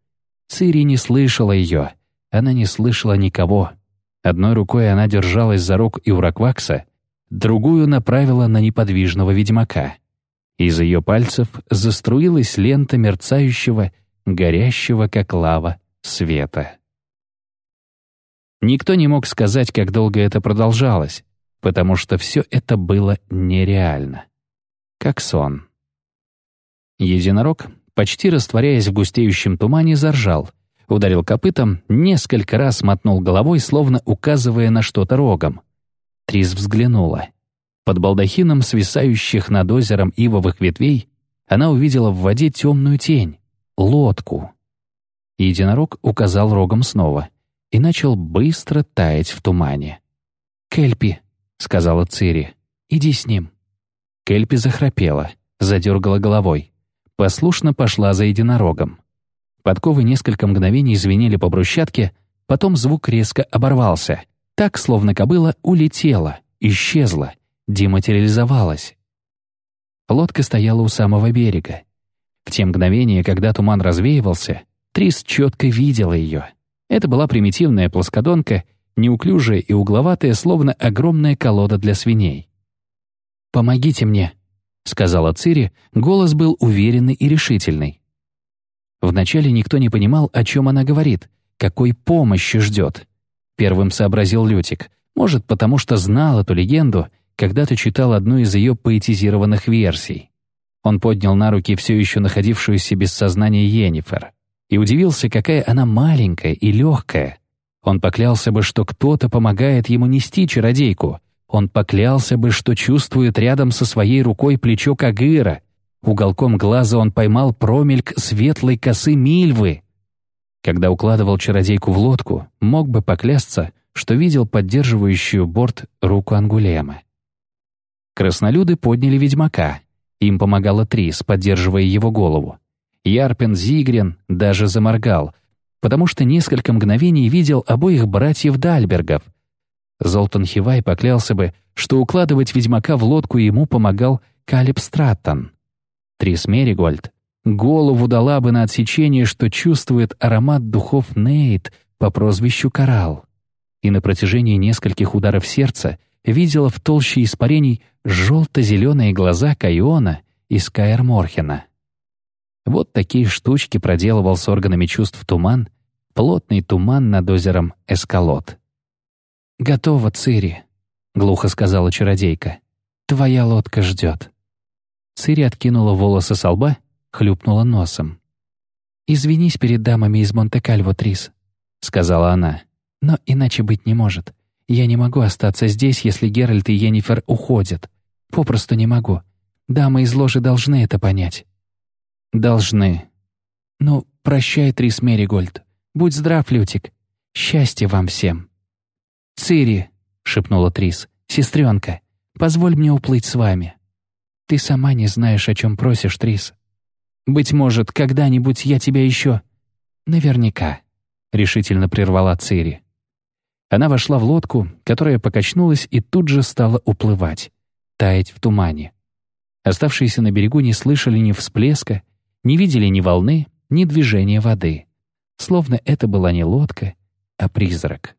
B: Цири не слышала ее. она не слышала никого. Одной рукой она держалась за рог Иураквакса, другую направила на неподвижного ведьмака. Из ее пальцев заструилась лента мерцающего, горящего, как лава, света. Никто не мог сказать, как долго это продолжалось, потому что все это было нереально. Как сон. Единорог, почти растворяясь в густеющем тумане, заржал, ударил копытом, несколько раз мотнул головой, словно указывая на что-то рогом. Трис взглянула. Под балдахином свисающих над озером ивовых ветвей она увидела в воде темную тень — лодку. Единорог указал рогом снова и начал быстро таять в тумане. «Кельпи», — сказала Цири, — «иди с ним». Кельпи захрапела, задергала головой. Послушно пошла за единорогом. Подковы несколько мгновений звенели по брусчатке, потом звук резко оборвался, так, словно кобыла улетела, исчезла, дематериализовалась. Лодка стояла у самого берега. В те мгновения, когда туман развеивался, Трис четко видела ее. Это была примитивная плоскодонка, неуклюжая и угловатая, словно огромная колода для свиней. «Помогите мне», — сказала Цири, голос был уверенный и решительный. Вначале никто не понимал, о чем она говорит, какой помощи ждет. Первым сообразил Лютик, может, потому что знал эту легенду, когда-то читал одну из ее поэтизированных версий. Он поднял на руки все еще находившуюся без сознания Йеннифер и удивился, какая она маленькая и легкая. Он поклялся бы, что кто-то помогает ему нести чародейку. Он поклялся бы, что чувствует рядом со своей рукой плечо Кагыра. Уголком глаза он поймал промельк светлой косы Мильвы. Когда укладывал чародейку в лодку, мог бы поклясться, что видел поддерживающую борт руку Ангулема. Краснолюды подняли ведьмака. Им помогала Трис, поддерживая его голову. Ярпен Зигрен даже заморгал, потому что несколько мгновений видел обоих братьев Дальбергов. Золтан Хивай поклялся бы, что укладывать ведьмака в лодку ему помогал Калиб Страттон. Трис Меригольд голову дала бы на отсечение, что чувствует аромат духов Нейт по прозвищу Коралл. И на протяжении нескольких ударов сердца видела в толще испарений желто-зеленые глаза Кайона и Скайер Морхена. Вот такие штучки проделывал с органами чувств туман, плотный туман над озером Эскалот. «Готово, Цири», — глухо сказала чародейка. «Твоя лодка ждет». Цири откинула волосы со лба, хлюпнула носом. «Извинись перед дамами из Монте-Кальво, Трис», — сказала она. «Но иначе быть не может. Я не могу остаться здесь, если Геральт и Йеннифер уходят. Попросту не могу. Дамы из ложи должны это понять». «Должны». «Ну, прощай, Трис Меригольд. Будь здрав, Лютик. Счастья вам всем». «Цири», — шепнула Трис, — «сестренка, позволь мне уплыть с вами». «Ты сама не знаешь, о чем просишь, Трис. Быть может, когда-нибудь я тебя еще...» «Наверняка», — решительно прервала Цири. Она вошла в лодку, которая покачнулась и тут же стала уплывать, таять в тумане. Оставшиеся на берегу не слышали ни всплеска, не видели ни волны, ни движения воды. Словно это была не лодка, а призрак.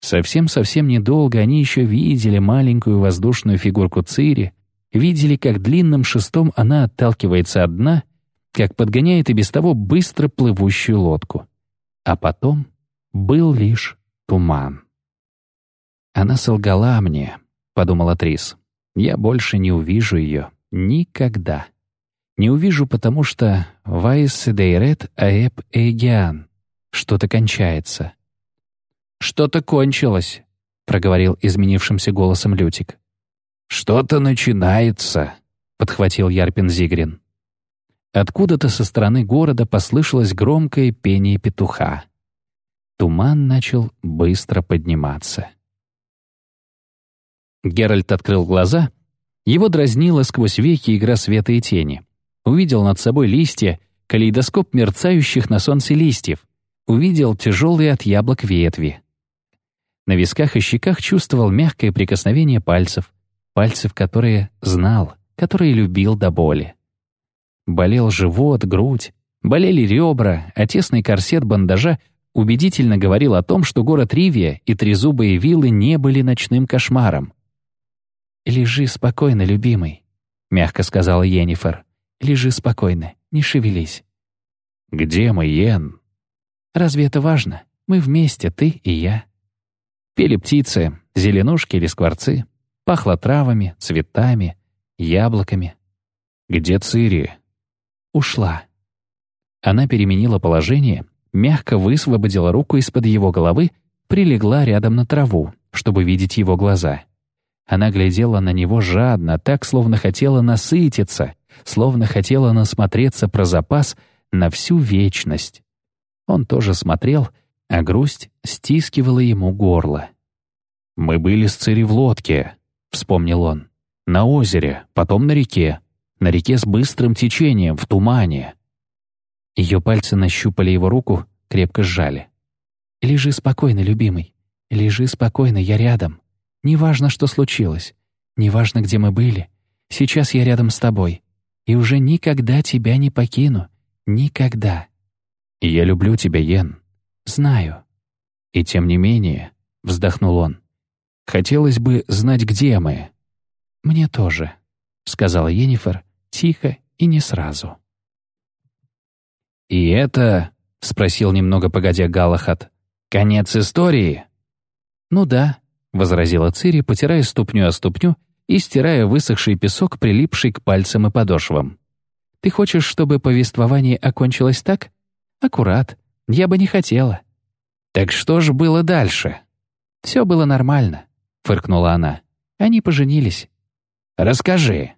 B: Совсем-совсем недолго они еще видели маленькую воздушную фигурку Цири, видели, как длинным шестом она отталкивается от дна, как подгоняет и без того быстро плывущую лодку. А потом был лишь туман. «Она солгала мне», — подумала Трис. «Я больше не увижу ее. Никогда. Не увижу, потому что «Вайс дейрет аэп эгиан» что-то кончается. «Что-то кончилось», — проговорил изменившимся голосом Лютик. «Что-то начинается», — подхватил Ярпин Зигрин. Откуда-то со стороны города послышалось громкое пение петуха. Туман начал быстро подниматься. Геральт открыл глаза. Его дразнила сквозь веки игра света и тени. Увидел над собой листья, калейдоскоп мерцающих на солнце листьев. Увидел тяжелые от яблок ветви. На висках и щеках чувствовал мягкое прикосновение пальцев, пальцев, которые знал, которые любил до боли. Болел живот, грудь, болели ребра, а тесный корсет бандажа убедительно говорил о том, что город Ривия и трезубые виллы не были ночным кошмаром. «Лежи спокойно, любимый», — мягко сказала Йеннифер. «Лежи спокойно, не шевелись».
C: «Где мы, Йен?»
B: «Разве это важно? Мы вместе, ты и я». Пели птицы, зеленушки или скворцы. Пахло травами, цветами, яблоками.
C: «Где Цири?»
B: «Ушла». Она переменила положение, мягко высвободила руку из-под его головы, прилегла рядом на траву, чтобы видеть его глаза. Она глядела на него жадно, так, словно хотела насытиться, словно хотела насмотреться про запас на всю вечность. Он тоже смотрел, а грусть стискивала ему горло.
C: «Мы были с Цири в лодке», — вспомнил он. «На озере, потом на реке. На реке с быстрым течением, в тумане».
B: Ее пальцы нащупали его руку, крепко сжали. «Лежи спокойно, любимый. Лежи спокойно, я рядом. Неважно, что случилось. Неважно, где мы были. Сейчас я рядом с тобой. И уже никогда тебя не покину. Никогда.
C: Я люблю тебя, Йен.
B: Знаю.
C: И тем не менее, — вздохнул он, — хотелось бы знать, где мы.
B: Мне тоже, — сказала Йеннифер, тихо и не сразу.
C: «И это...» — спросил немного погодя Галахат. «Конец истории?»
B: «Ну да», — возразила Цири, потирая ступню о ступню и стирая высохший песок, прилипший к пальцам и подошвам. «Ты хочешь, чтобы повествование окончилось так? Аккурат. Я бы не хотела».
C: «Так что же было дальше?»
B: «Все было нормально», — фыркнула она. «Они поженились».
C: «Расскажи».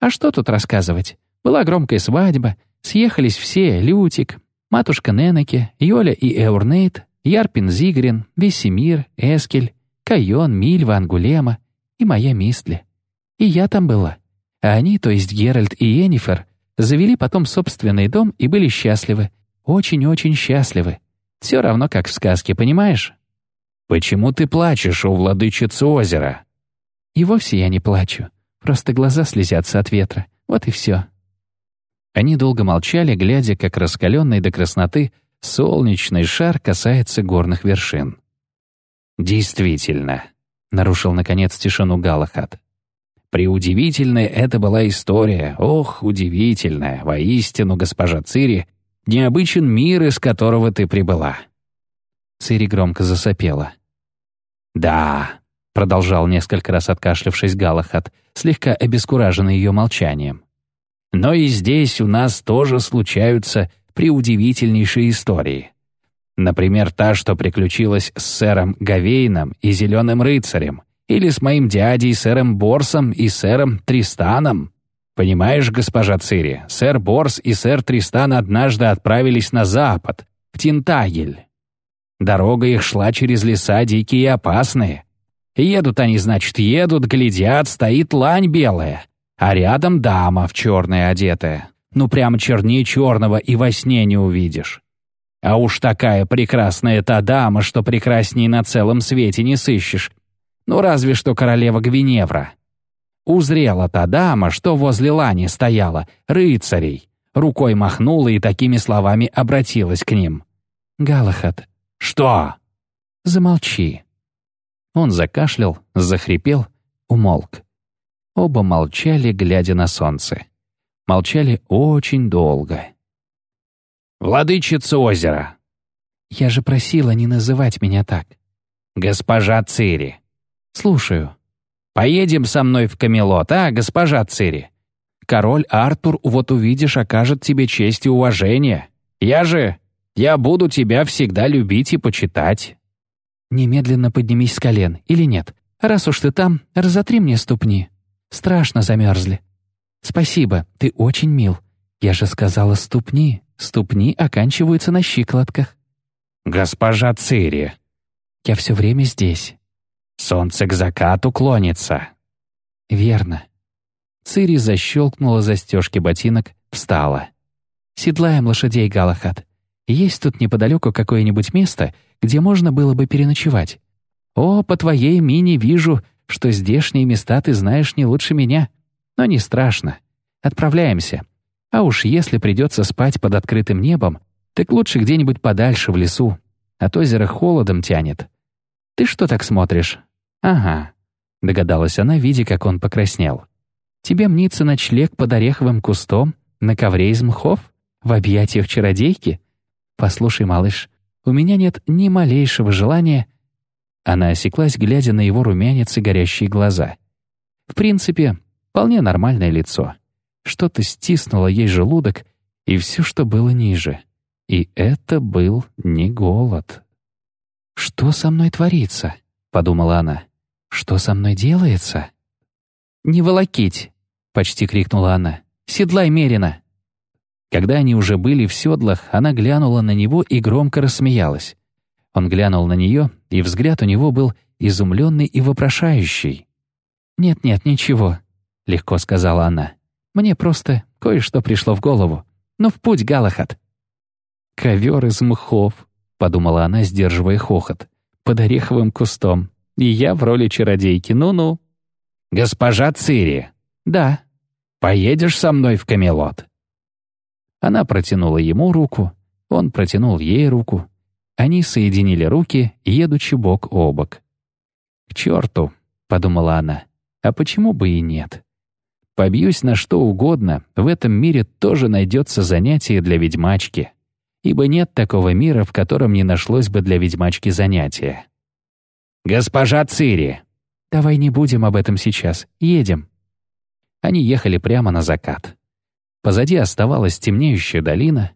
B: «А что тут рассказывать? Была громкая свадьба, съехались все, Лютик, матушка Ненеке, Йоля и Эурнейт, Ярпин Зигрин, Весемир, Эскель, Кайон, Мильва, Ангулема и моя Мистли. И я там была. А они, то есть Геральт и Енифер, завели потом собственный дом и были счастливы. Очень-очень счастливы. Все равно, как в сказке, понимаешь?
C: «Почему ты плачешь у владычицы озера?»
B: «И вовсе я не плачу. Просто глаза слезятся от ветра. Вот и все». Они долго молчали, глядя, как раскаленный до красноты солнечный шар касается горных вершин.
C: «Действительно», — нарушил, наконец, тишину Галахат. «Преудивительная это была история, ох, удивительная, воистину, госпожа Цири, необычен мир, из которого ты прибыла».
B: Цири громко засопела.
C: «Да», —
B: продолжал несколько раз откашлявшись Галахат, слегка обескураженный ее молчанием.
C: «Но и здесь у нас тоже случаются преудивительнейшие истории. Например, та, что приключилась с сэром Гавейном и Зеленым Рыцарем, или с моим дядей сэром Борсом и сэром Тристаном. Понимаешь, госпожа Цири, сэр Борс и сэр Тристан однажды отправились на запад, в Тинтагель. Дорога их шла через леса дикие и опасные. Едут они, значит, едут, глядят, стоит лань белая, а рядом дама в черное одетая. Ну, прямо чернее черного и во сне не увидишь. А уж такая прекрасная та дама, что прекрасней на целом свете не сыщешь. Ну, разве что королева Гвиневра. Узрела та дама, что возле лани стояла, рыцарей. Рукой махнула и такими словами обратилась к ним.
B: «Галахат».
C: «Что?»
B: «Замолчи». Он закашлял, захрипел, умолк. Оба молчали, глядя на солнце. Молчали очень долго.
C: «Владычица озера!»
B: «Я же просила не называть меня так».
C: «Госпожа Цири».
B: «Слушаю».
C: «Поедем со мной в Камелот, а, госпожа Цири? Король Артур, вот увидишь, окажет тебе честь и уважение. Я же... Я буду тебя всегда любить и почитать».
B: «Немедленно поднимись с колен, или нет? Раз уж ты там, разотри мне ступни. Страшно замерзли». «Спасибо, ты очень мил. Я же сказала ступни. Ступни оканчиваются на щиколотках».
C: «Госпожа Цири».
B: «Я все время здесь».
C: «Солнце к закату клонится».
B: «Верно». Цири защелкнула застежки ботинок, встала. «Седлаем лошадей, Галахат. Есть тут неподалеку какое-нибудь место, где можно было бы переночевать. О, по твоей мини вижу, что здешние места ты знаешь не лучше меня. Но не страшно. Отправляемся. А уж если придется спать под открытым небом, так лучше где-нибудь подальше в лесу. От озера холодом тянет. Ты что так смотришь? Ага, догадалась она, видя, как он покраснел. Тебе мнится ночлег под ореховым кустом на ковре из мхов? В объятиях чародейки? Послушай, малыш, у меня нет ни малейшего желания...» Она осеклась, глядя на его румянец и горящие глаза. В принципе, вполне нормальное лицо. Что-то стиснуло ей желудок и все, что было ниже. И это был не голод. «Что со мной творится?» — подумала она. «Что со мной делается?» «Не волокить!» — почти крикнула она. «Седлай мерено!» Когда они уже были в седлах, она глянула на него и громко рассмеялась. Он глянул на нее, и взгляд у него был изумленный и вопрошающий. «Нет-нет, ничего», — легко сказала она. «Мне просто кое-что пришло в голову. Ну, в путь, Галахат». «Ковер из мхов», — подумала она, сдерживая хохот, «под ореховым кустом. И я в роли чародейки, ну-ну».
C: «Госпожа Цири».
B: «Да».
C: «Поедешь со мной в Камелот?»
B: Она протянула ему руку, он протянул ей руку. Они соединили руки, едучи бок о бок. «К черту!» — подумала она. «А почему бы и нет?» Побьюсь на что угодно, в этом мире тоже найдется занятие для ведьмачки. Ибо нет такого мира, в котором не нашлось бы для ведьмачки занятия.
C: «Госпожа Цири!»
B: «Давай не будем об этом сейчас. Едем». Они ехали прямо на закат. Позади оставалась темнеющая долина,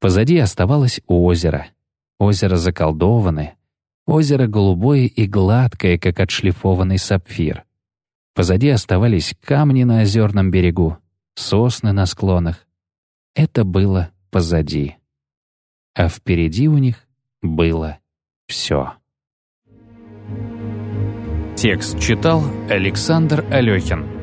B: позади оставалось озеро. Озеро заколдованное, озеро голубое и гладкое, как отшлифованный сапфир. Позади оставались камни на озерном берегу, сосны на склонах. Это было позади. А впереди у них было все.
A: Текст читал Александр Алехин.